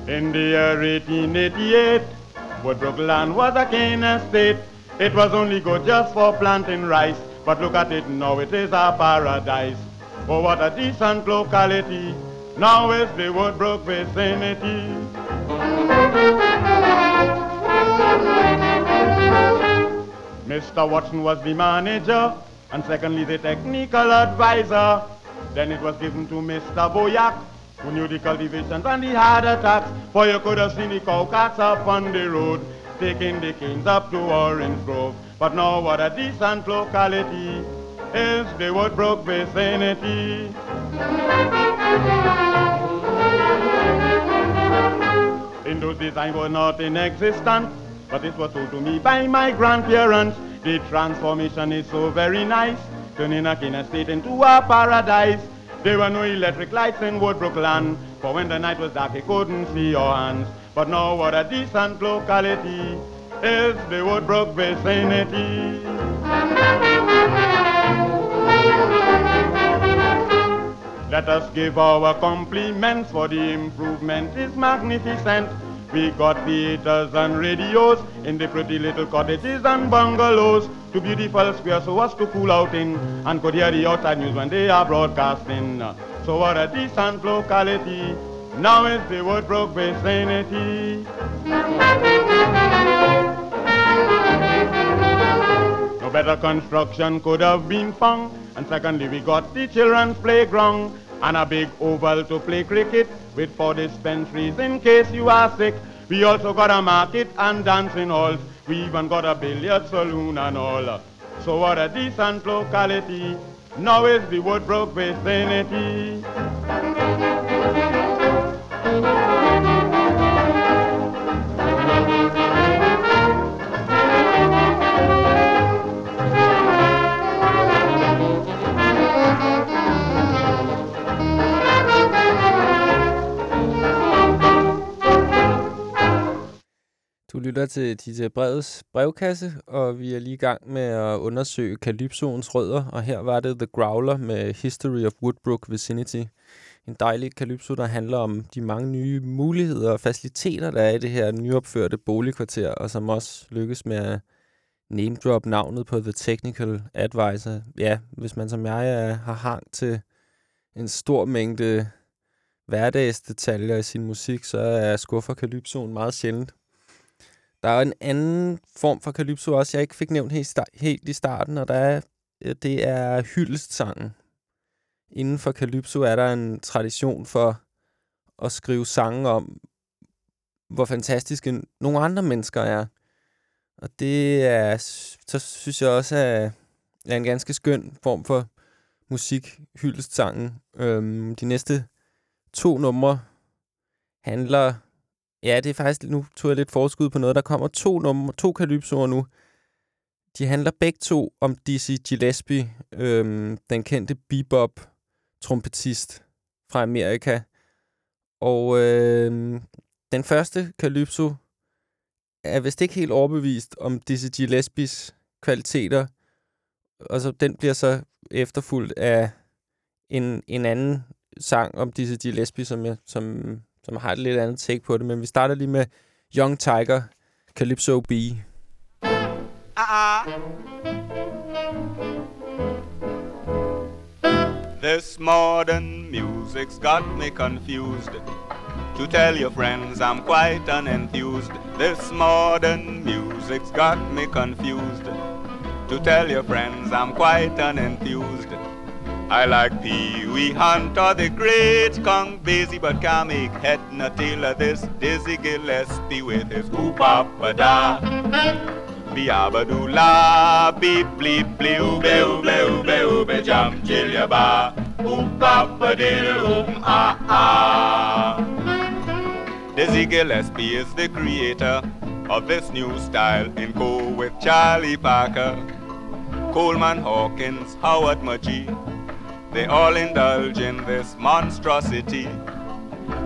In the year 1888, Woodbrook land was a cane estate. It was only good just for planting rice, but look at it now, it is a paradise. Oh, what a decent locality. Now is the Woodbrook vicinity. Mr. Watson was the manager, and secondly the technical advisor. Then it was given to Mr. Boyak, who knew the cultivations and the hard attacks. For you could have seen the cowcats up on the road, taking the canes up to Orange Grove. But now what a decent locality is the Woodbrook vicinity. In those days I was not in existence, but it was told to me by my grandparents. The transformation is so very nice, turning a cane estate into a paradise. There were no electric lights in Woodbrook land, for when the night was dark he couldn't see your hands. But now what a decent locality is the Woodbrook vicinity. Let us give our compliments for the improvement is magnificent. We got theaters and radios in the pretty little cottages and bungalows. Two beautiful squares so as to cool out in and could hear the outside news when they are broadcasting. So what a decent locality. Now is the Woodbrook vicinity. No better construction could have been found. And secondly, we got the children's playground and a big oval to play cricket with four dispensaries in case you are sick. We also got a market and dancing halls. We even got a billiard saloon and all. So what a decent locality. Now is the Woodbrook vicinity. Du lytter til DJ Breds brevkasse, og vi er lige i gang med at undersøge Calypsoens rødder, og her var det The Growler med History of Woodbrook Vicinity. En dejlig Calypso, der handler om de mange nye muligheder og faciliteter, der er i det her nyopførte boligkvarter, og som også lykkes med at name drop navnet på The Technical Advisor. Ja, hvis man som jeg er, har hang til en stor mængde hverdagsdetaljer i sin musik, så er skuffer Calypsoen meget sjældent. Der er en anden form for kalypso også, jeg ikke fik nævnt helt, helt i starten, og der er, øh, det er hyldestsangen. Inden for kalypso er der en tradition for at skrive sange om, hvor fantastiske nogle andre mennesker er. Og det er, så synes jeg også, er, er en ganske skøn form for musik, hyldestsangen. Øhm, de næste to numre handler Ja, det er faktisk, nu tog jeg lidt forskud på noget. Der kommer to, nummer, to kalypsoer nu. De handler begge to om Dizzy Gillespie, øhm, den kendte bebop-trompetist fra Amerika. Og øhm, den første kalypso er vist ikke helt overbevist om Dizzy Gillespies kvaliteter. Og så den bliver så efterfulgt af en, en anden sang om Dizzy Gillespie, som, jeg, som, som har et lidt andet take på det. Men vi starter lige med Young Tiger, Calypso B. Uh-uh. This modern music's got me confused. To tell your friends I'm quite unenthused. This modern music's got me confused. To tell your friends I'm quite unenthused. I like Pee Wee Hunt or the great Kong Basie, but can't make head nor tail of this Dizzy Gillespie with his up a da. Biabadoo la, beep bleep bleep, oobe oobe oobe oobe jump chill ya ba, oop a diddle oop ah ah. Dizzy Gillespie is the creator of this new style in co with Charlie Parker, Coleman Hawkins, Howard Mudgee. They all indulge in this monstrosity.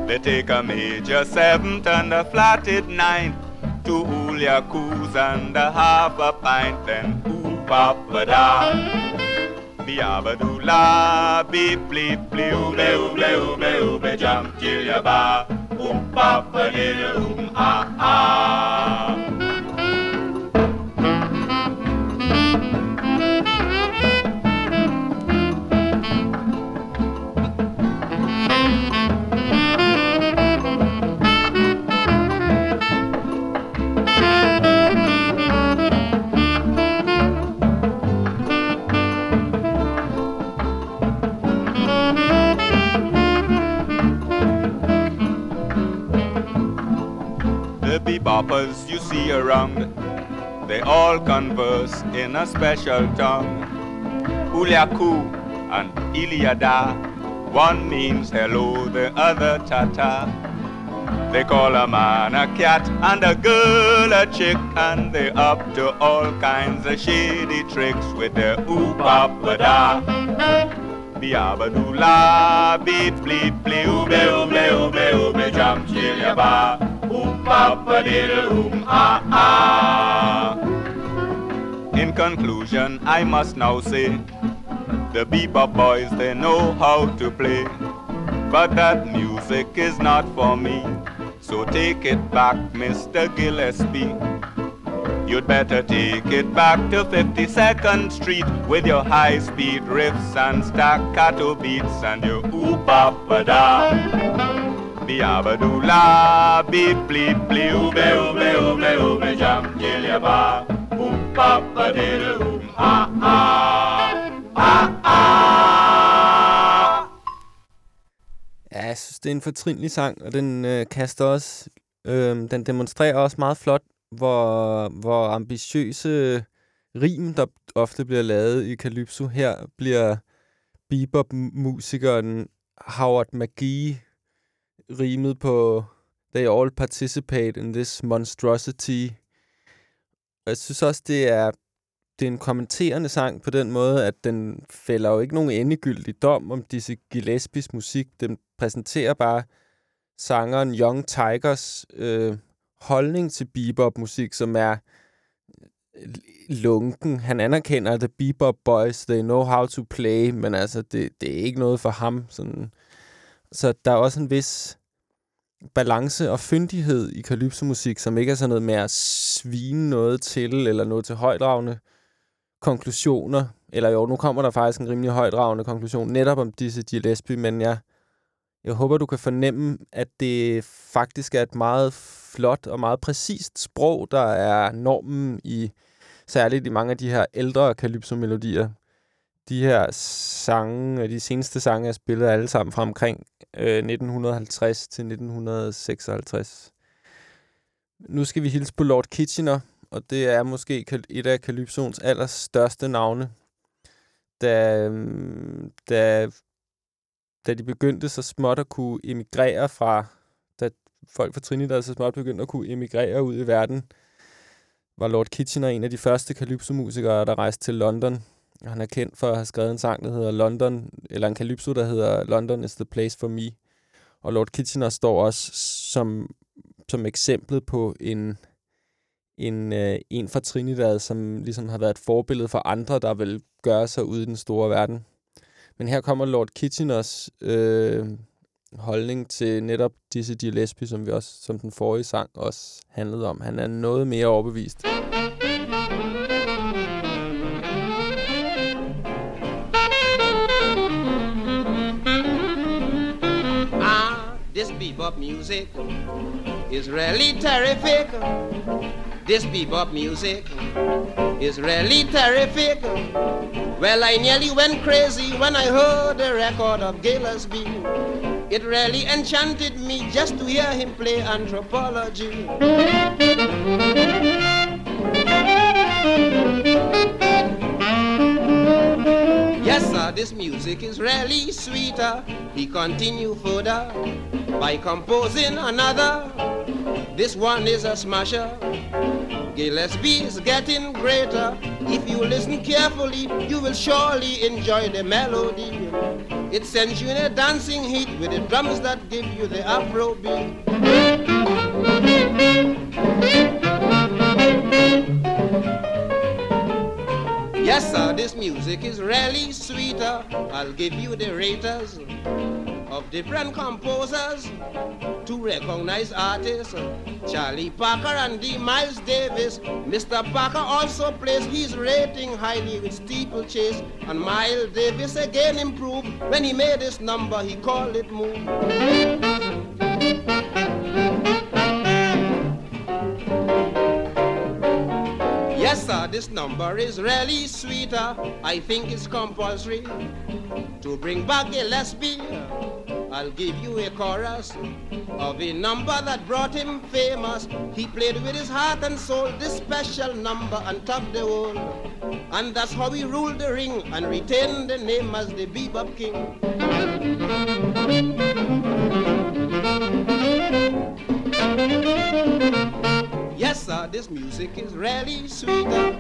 They take a major seventh and a flatted ninth, two Uliakus and a half a pint, then ooh papa da. Biabadoo la, beep bleep bleep, oobe oobe oobe oobe jump till ya ba, ooh papa diddle oom ah ah. The beboppers you see around, they all converse in a special tongue. Uliaku and Iliada, one means hello, the other tata. They call a man a cat and a girl a chick, and they up to all kinds of shady tricks with their oop da. Biabadoo la, beep bleep bleep, oobe oobe oobe oobe jump chill ya ba, oop papa diddle oom ah ah. In conclusion, I must now say, the bebop boys they know how to play, but that music is not for me. So take it back, Mr. Gillespie. You'd better take it back to 52nd Street with your high-speed riffs and staccato beats and your oop da Biabadoo la, beep bleep bleep, oobe oobe oobe oobe jam till ya ba, oop papa diddle oom ah ah, ah ah. Ja, jeg synes, det er en fortrinlig sang, og den øh, kaster også... Øh, den demonstrerer også meget flot, hvor, hvor ambitiøse rim, der ofte bliver lavet i Calypso, her bliver bebop-musikeren Howard McGee rimet på They all participate in this monstrosity. Jeg synes også, det er, det er en kommenterende sang på den måde, at den fælder jo ikke nogen endegyldig dom om disse Gillespies musik. Den præsenterer bare sangeren Young Tigers øh, holdning til bebop-musik, som er øh, lunken. Han anerkender, at the bebop boys, they know how to play, men altså, det, det er ikke noget for ham. Sådan. Så der er også en vis balance og fyndighed i kalypsomusik, som ikke er sådan noget med at svine noget til, eller noget til højdragende konklusioner. Eller jo, nu kommer der faktisk en rimelig højdragende konklusion netop om disse Gillespie, men jeg, jeg håber, du kan fornemme, at det faktisk er et meget flot og meget præcist sprog, der er normen i særligt i mange af de her ældre calypso-melodier. De her sange, de seneste sange, jeg spillet alle sammen fra omkring øh, 1950 til 1956. Nu skal vi hilse på Lord Kitchener, og det er måske et af Kalypsons allerstørste navne. Da, mm, da, da de begyndte så småt at kunne emigrere fra, da folk fra Trinidad så småt begyndte at kunne emigrere ud i verden, var Lord Kitchener en af de første Calypso-musikere, der rejste til London. Han er kendt for at have skrevet en sang, der hedder London, eller en Calypso, der hedder London is the place for me. Og Lord Kitchener står også som, som eksemplet på en, en, øh, en fra Trinidad, som ligesom har været et forbillede for andre, der vil gøre sig ude i den store verden. Men her kommer Lord Kitcheners øh, holdning til netop disse Gillespie, som vi også, som den forrige sang også handlede om. Han er noget mere overbevist. Ah, this bebop music is really terrific. This bebop music is really terrific. Well, I nearly went crazy when I heard the record of Gillespie. It really enchanted me just to hear him play anthropology. Yes, sir, this music is really sweeter. He continued further by composing another. This one is a smasher. Gillespie is getting greater. If you listen carefully, you will surely enjoy the melody. It sends you in a dancing heat with the drums that give you the Afro beat. Yes, sir, this music is really sweeter. I'll give you the raters of different composers to recognize artists. Charlie Parker and D. Miles Davis. Mr. Parker also placed his rating highly with Steeplechase. And Miles Davis again improved when he made this number, he called it Move. This number is really sweeter. I think it's compulsory to bring back Gillespie. I'll give you a chorus of a number that brought him famous. He played with his heart and soul this special number and topped the world. And that's how he ruled the ring and retained the name as the Bebop King. Yes, sir, this music is really sweeter.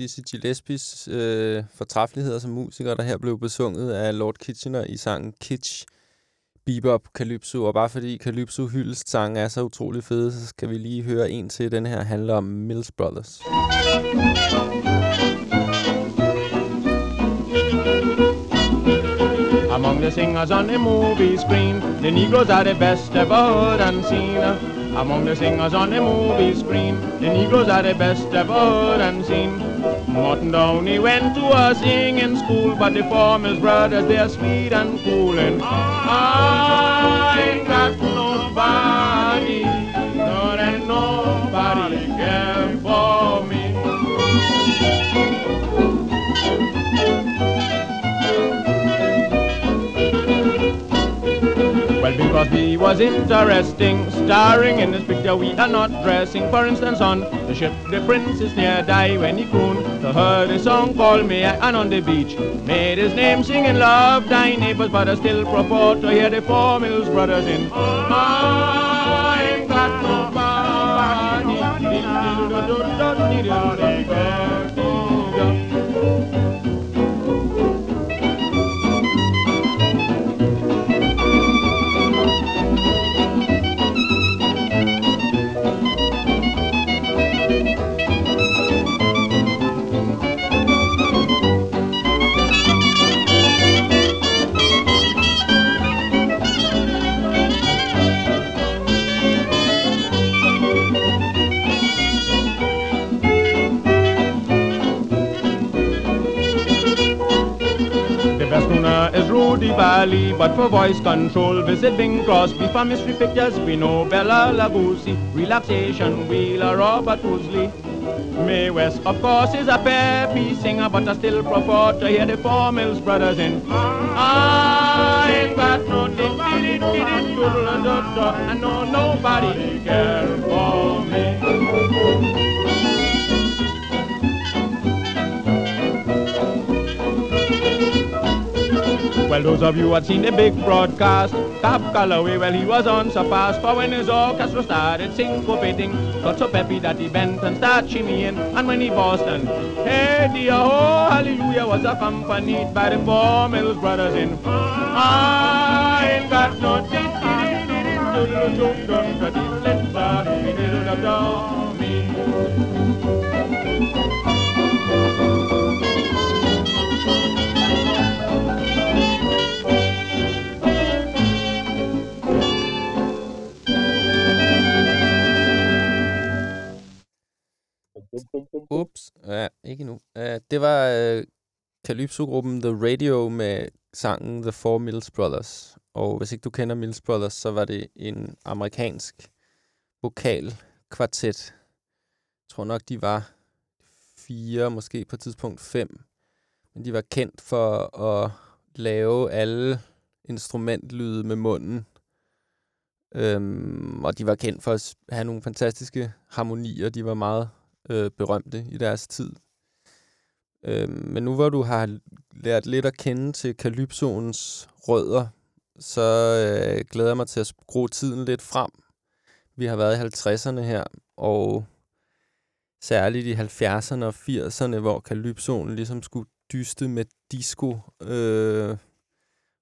Dizzy Gillespies øh, fortræffeligheder som musiker, der her blev besunget af Lord Kitchener i sangen Kitsch, Bebop, Calypso. Og bare fordi Calypso hyldest sang er så utrolig fede, så skal vi lige høre en til. Den her handler om Mills Brothers. Among the singers on the movie screen, the Negroes are the best ever heard and seen. Among the singers on the movie screen, the Negroes are the best ever heard and seen. Morton Downey went to a singing school, but the Farmers Brothers, they're sweet and cool. And I ain't got nobody, He was interesting, starring in this picture we are not dressing. For instance, on the ship, the prince is near die when he crooned to her the song called Me and on the beach. Made his name sing singing Love Thy Neighbors, but I still prefer to hear the Four Mills Brothers in Valley, but for voice control, visit Bing Crosby. For mystery pictures, we know Bella Lugosi. Relaxation, Wheeler, Robert Woodley. Mae West, of course, is a peppy singer, but I still prefer to hear the Four Mills Brothers in. I ain't got no nobody, I know nobody care for me. Well, those of you had seen the big broadcast, Cap Calloway, well, he was unsurpassed. For when his orchestra started syncopating, got so peppy that he bent and started shimmying. And when he Boston, hey, dear, oh, hallelujah, was accompanied by the four Mills brothers in. I ain't got no Ups. Ja, ikke nu. Uh, det var uh, Calypso-gruppen The Radio med sangen The Four Mills Brothers. Og hvis ikke du kender Mills Brothers, så var det en amerikansk vokalkvartet. Jeg tror nok, de var fire, måske på et tidspunkt fem. Men de var kendt for at lave alle instrumentlyde med munden. Øhm, og de var kendt for at have nogle fantastiske harmonier. De var meget øh, berømte i deres tid. Øh, men nu hvor du har lært lidt at kende til Kalypsoens rødder, så øh, glæder jeg mig til at skrue tiden lidt frem. Vi har været i 50'erne her, og særligt i 70'erne og 80'erne, hvor Kalypsoen ligesom skulle dyste med disco øh,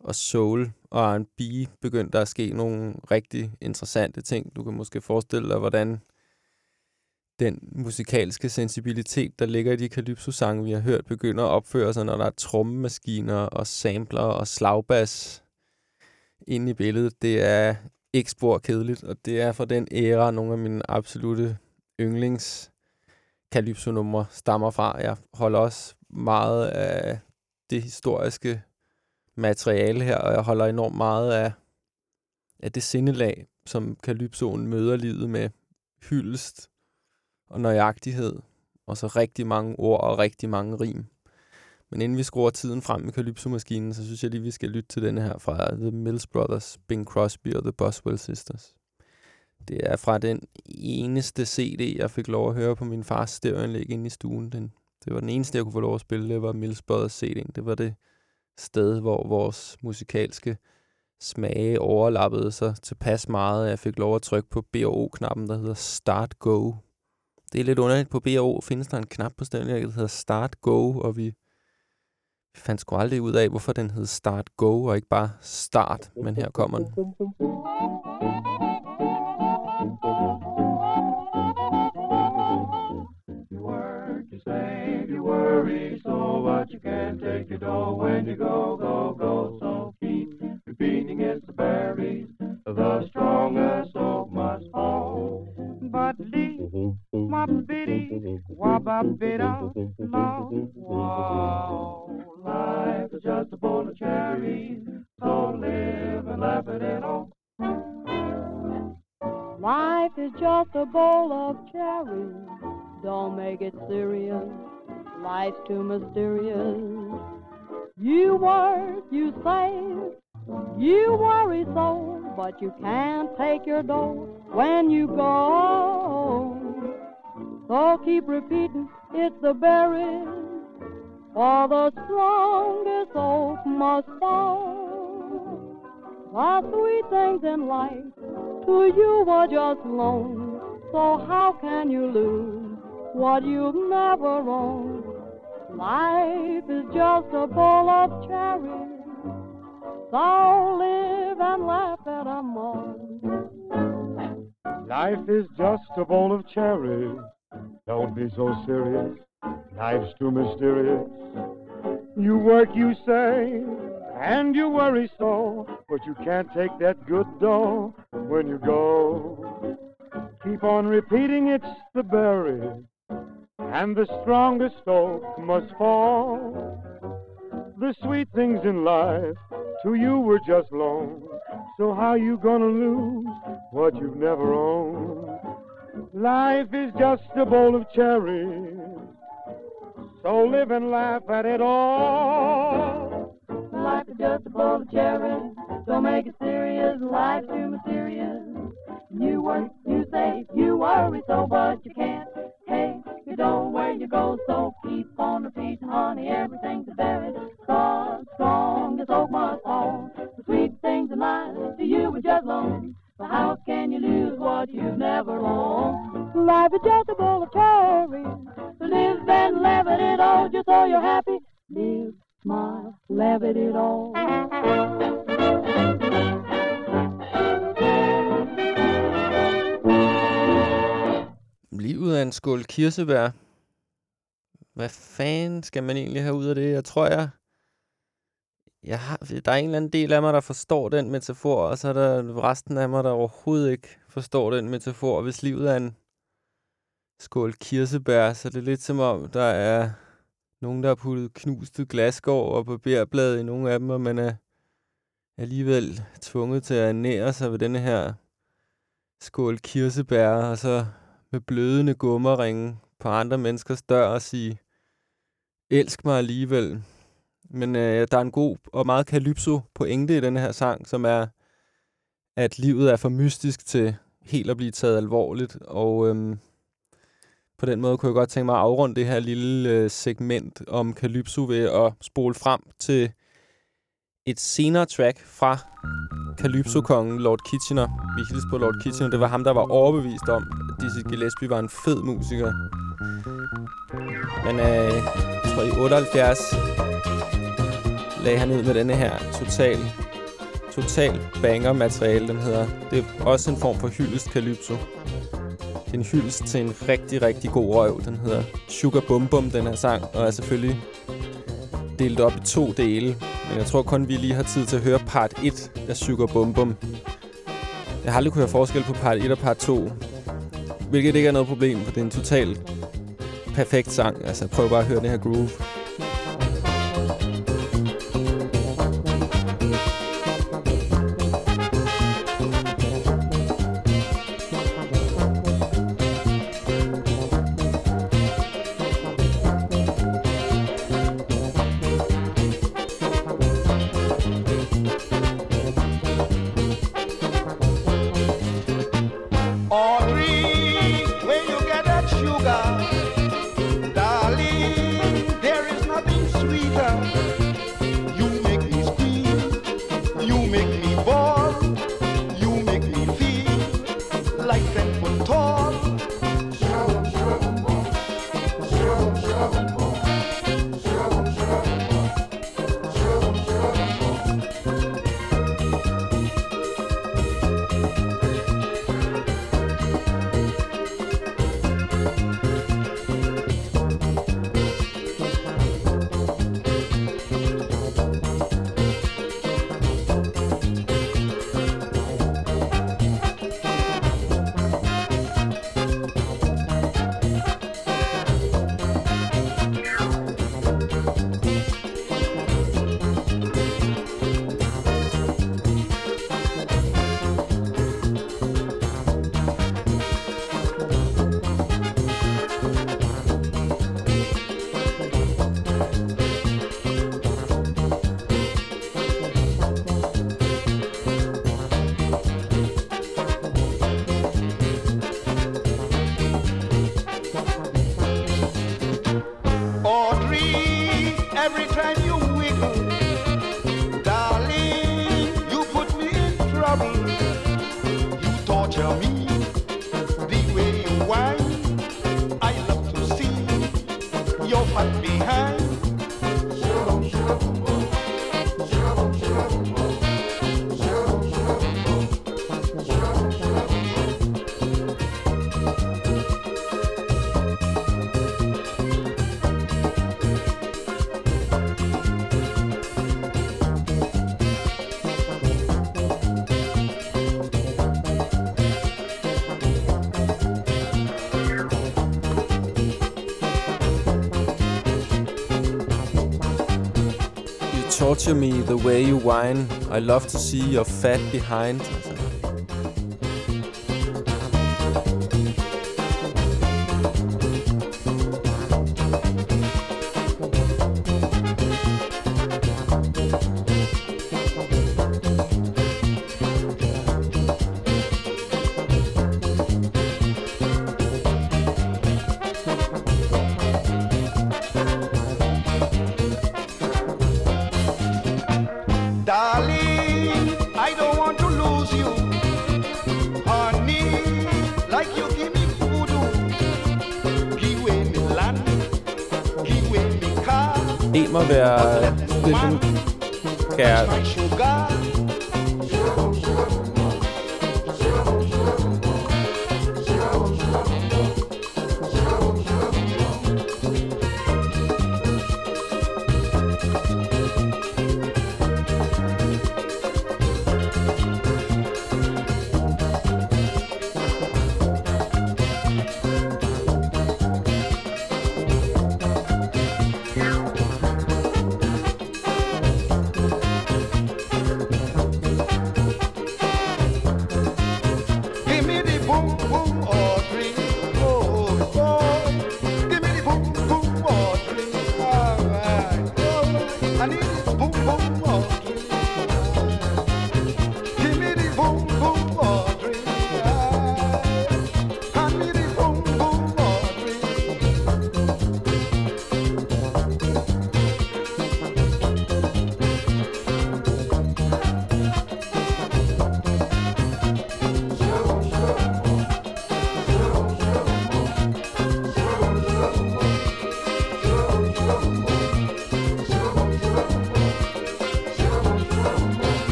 og soul og R&B, begyndte der at ske nogle rigtig interessante ting. Du kan måske forestille dig, hvordan den musikalske sensibilitet, der ligger i de Calypso-sange, vi har hørt, begynder at opføre sig, når der er trommemaskiner og sampler og slagbas inde i billedet. Det er ikke spor kedeligt, og det er fra den æra, nogle af mine absolute yndlings Calypso-numre stammer fra. Jeg holder også meget af det historiske materiale her, og jeg holder enormt meget af, af det sindelag, som Calypsoen møder livet med hyldest og nøjagtighed, og så rigtig mange ord og rigtig mange rim. Men inden vi skruer tiden frem i Calypso-maskinen, så synes jeg lige, vi skal lytte til denne her fra The Mills Brothers, Bing Crosby og The Boswell Sisters. Det er fra den eneste CD, jeg fik lov at høre på min fars stereoanlæg inde i stuen. Den, det var den eneste, jeg kunne få lov at spille, det var Mills Brothers CD'en. Det var det sted, hvor vores musikalske smage overlappede sig tilpas meget, at jeg fik lov at trykke på B&O-knappen, der hedder Start Go. Det er lidt underligt. På B&O findes der en knap på stereoanlægget, der hedder Start Go, og vi fandt sgu aldrig ud af, hvorfor den hed Start Go, og ikke bare Start, men her kommer den. You you worry so much you can't take it all when you go, go, go. So keep repeating it's the berries, the strongest oak must fall. Lee, my bitty, wabba bitta, long, Wow, life is just a bowl of cherries, so live and laugh at it all. Life is just a bowl of cherries. Don't make it serious. Life's too mysterious. You work, you save, you worry so, but you can't take your dough when you go. So keep repeating, it's the berries, for the strongest oak must fall. The sweet things in life to you are just loan. So how can you lose what you've never owned? Life is just a bowl of cherries. So live and laugh at 'em all. Life is just a bowl of cherries. Don't be so serious. Life's too mysterious. You work, you save, and you worry so, but you can't take that good dough when you go. Keep on repeating it's the berry, and the strongest oak must fall. The sweet things in life to you were just loan. So how you gonna lose what you've never owned? Life is just a bowl of cherries. So live and laugh at it all. Life is just a bowl of cherries. Don't make it serious. Life's too mysterious. You work, you save, you worry so, but you can't. You don't where you go, so keep on repeating, honey. Everything's a very strong, strong. This oak must fall. The sweet things in life to you are just loan. But how can you lose what you've never owned? Life is just a bowl of cherries. Live and laugh at it all, just so you're happy. Live, smile, laugh at it all. Livet af en skål kirsebær. Hvad fanden skal man egentlig have ud af det? Jeg tror, jeg... jeg har, der er en eller anden del af mig, der forstår den metafor, og så er der resten af mig, der overhovedet ikke forstår den metafor. Hvis livet er en skål kirsebær, så er det lidt som om, der er nogen, der har puttet knuste glasgård og papirblad i nogle af dem, og man er alligevel tvunget til at ernære sig ved denne her skål kirsebær, og så med blødende gummeringe på andre menneskers dør og sige, elsk mig alligevel. Men øh, der er en god og meget kalypso pointe i den her sang, som er, at livet er for mystisk til helt at blive taget alvorligt. Og øhm, på den måde kunne jeg godt tænke mig at afrunde det her lille øh, segment om kalypso ved at spole frem til et senere track fra Calypso-kongen Lord Kitchener. Vi hilste på Lord Kitchener. Det var ham, der var overbevist om, Dizzy Gillespie var en fed musiker. Men øh, jeg tror i 78 lagde han ud med denne her total, total banger-materiale, den hedder. Det er også en form for hyldest Calypso. Det er en hyldest til en rigtig, rigtig god røv. Den hedder Sugar Bum Bum, den her sang, og er selvfølgelig delt op i to dele. Men jeg tror kun, vi lige har tid til at høre part 1 af Sugar Bum Bum. Jeg har aldrig kunne høre forskel på part 1 og part 2. Hvilket ikke er noget problem, for det er en totalt perfekt sang. Altså, prøv bare at høre den her groove. Torture me the way you whine. I love to see your fat behind. Altså. Det må være... Det, den skal jeg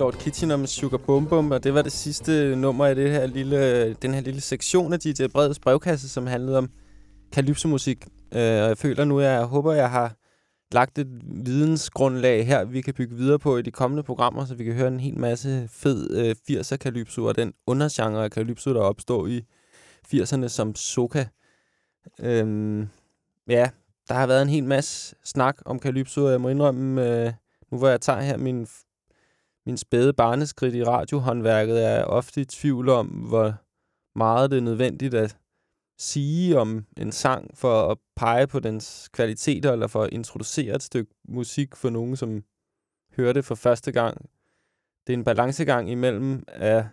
Lord Kitchener med Sugar Bum Bum, og det var det sidste nummer i det her lille, den her lille sektion af DJ Breds brevkasse, som handlede om kalypsomusik. Øh, og jeg føler nu, jeg håber, jeg har lagt et vidensgrundlag her, vi kan bygge videre på i de kommende programmer, så vi kan høre en hel masse fed øh, 80'er kalypso, og den undergenre af kalypso, der opstår i 80'erne som soka. Øhm, ja, der har været en hel masse snak om kalypso, og jeg må indrømme, øh, nu hvor jeg tager her min min spæde barneskridt i radiohåndværket er jeg ofte i tvivl om, hvor meget det er nødvendigt at sige om en sang for at pege på dens kvaliteter, eller for at introducere et stykke musik for nogen, som hører det for første gang. Det er en balancegang imellem at,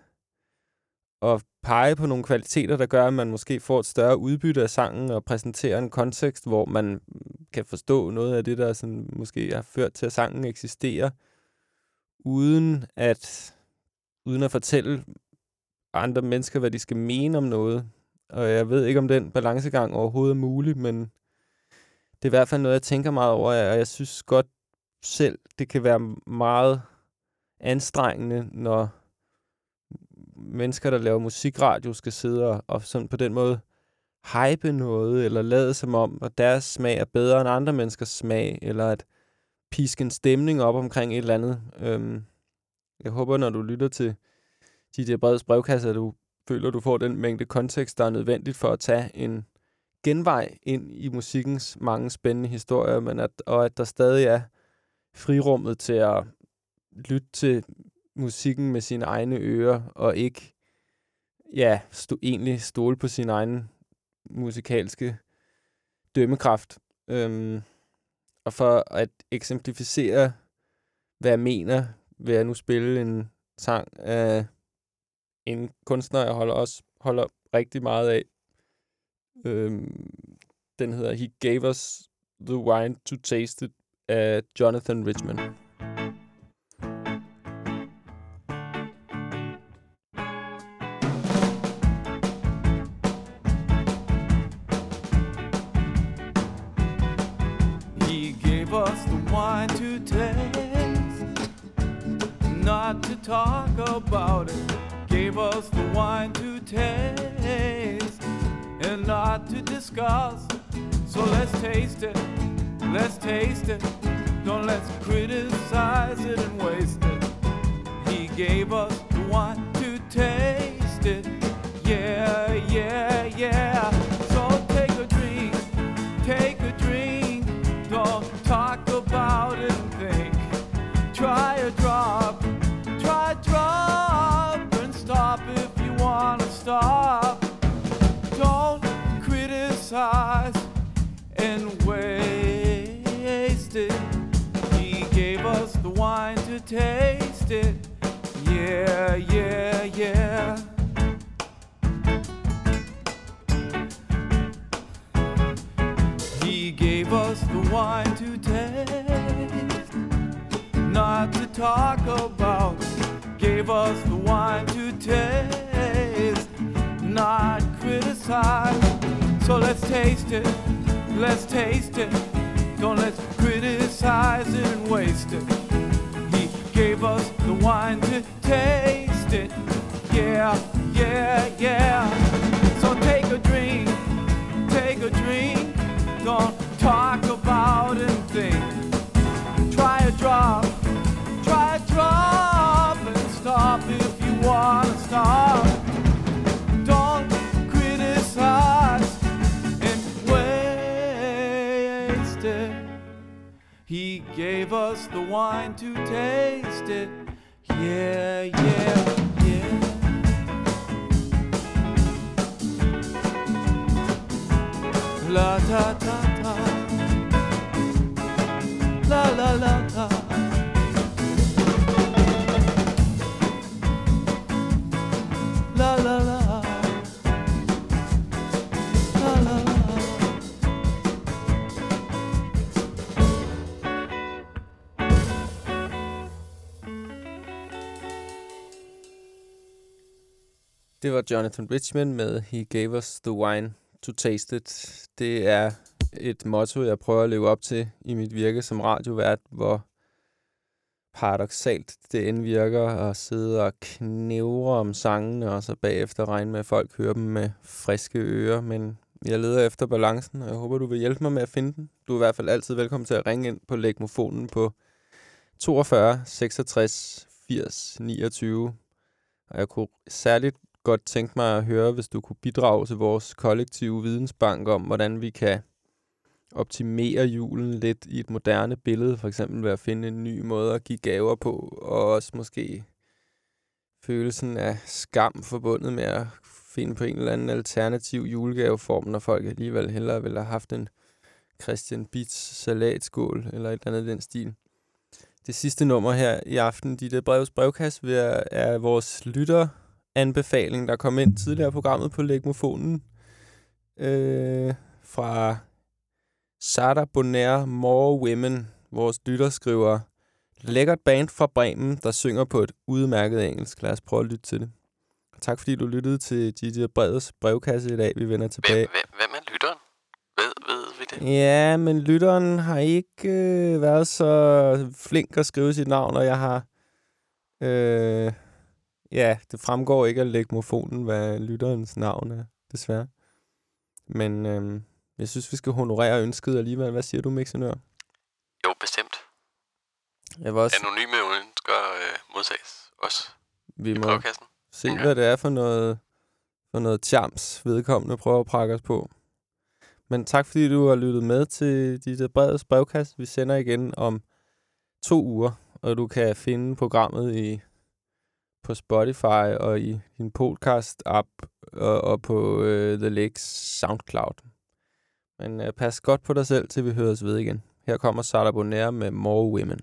at pege på nogle kvaliteter, der gør, at man måske får et større udbytte af sangen og præsentere en kontekst, hvor man kan forstå noget af det, der sådan, måske har ført til, at sangen eksisterer, uden at, uden at fortælle andre mennesker, hvad de skal mene om noget. Og jeg ved ikke, om den balancegang overhovedet er mulig, men det er i hvert fald noget, jeg tænker meget over, og jeg synes godt selv, det kan være meget anstrengende, når mennesker, der laver musikradio, skal sidde og, og sådan på den måde hype noget, eller lade som om, at deres smag er bedre end andre menneskers smag, eller at piske en stemning op omkring et eller andet. Øhm, jeg håber, når du lytter til DJ Breds brevkasse, at du føler, at du får den mængde kontekst, der er nødvendigt for at tage en genvej ind i musikkens mange spændende historier, men at, og at der stadig er frirummet til at lytte til musikken med sine egne ører, og ikke ja, stå, egentlig stole på sin egen musikalske dømmekraft. Øhm, og for at eksemplificere, hvad jeg mener, vil jeg nu spille en sang af en kunstner, jeg holder også holder rigtig meget af. Øhm, den hedder He Gave Us the Wine to Taste It af Jonathan Richman. Discuss. So let's taste it, let's taste it. Don't let's criticize it and waste it. He gave us the to taste to taste it. Yeah, yeah, yeah. He gave us the wine to taste, not to talk about. Gave us the wine to taste, not criticize. So let's taste it, let's taste it. Don't let's criticize it and waste it. Wine to taste it. Yeah, yeah, yeah. So take a drink, take a drink. Don't talk about and think. Try a drop, try a drop and stop if you wanna stop. Don't criticize and waste it. He gave us the wine to taste Det var Jonathan Richman med He Gave Us The Wine To Taste It. Det er et motto, jeg prøver at leve op til i mit virke som radiovært, hvor paradoxalt det end virker at sidde og knævre om sangene, og så bagefter regne med, at folk hører dem med friske ører. Men jeg leder efter balancen, og jeg håber, du vil hjælpe mig med at finde den. Du er i hvert fald altid velkommen til at ringe ind på lægmofonen på 42 66 80 29. Og jeg kunne særligt godt tænke mig at høre, hvis du kunne bidrage til vores kollektive vidensbank om, hvordan vi kan optimere julen lidt i et moderne billede, for eksempel ved at finde en ny måde at give gaver på, og også måske følelsen af skam forbundet med at finde på en eller anden alternativ julegaveform, når folk alligevel hellere ville have haft en Christian Bits salatskål, eller et eller andet i den stil. Det sidste nummer her i aften, dit brevs brevkasse, er, vores lytter lytteranbefaling, der kom ind tidligere i programmet på Legmofonen, øh, fra Sara Bonner More Women, vores lytter skriver, lækkert band fra Bremen, der synger på et udmærket engelsk. Lad os prøve at lytte til det. Tak fordi du lyttede til Gigi Breds brevkasse i dag. Vi vender tilbage. Hvem, hvem er lytteren? Ved, ved vi det? Ja, men lytteren har ikke øh, været så flink at skrive sit navn, og jeg har... Øh, ja, det fremgår ikke af legmofonen, hvad lytterens navn er, desværre. Men øh, jeg synes, vi skal honorere ønsket alligevel. Hvad siger du, Mixenør? Jo, bestemt. Jeg vil også... Anonyme ønsker øh, modtages også Vi i må brevkassen. se, hvad det er for noget, for noget chams vedkommende prøver at prakke os på. Men tak fordi du har lyttet med til dit brevets brevkast. Vi sender igen om to uger, og du kan finde programmet i på Spotify og i din podcast-app og, og på øh, The Lakes SoundCloud. Men øh, pas godt på dig selv, til vi høres ved igen. Her kommer Sara Bonner med More Women.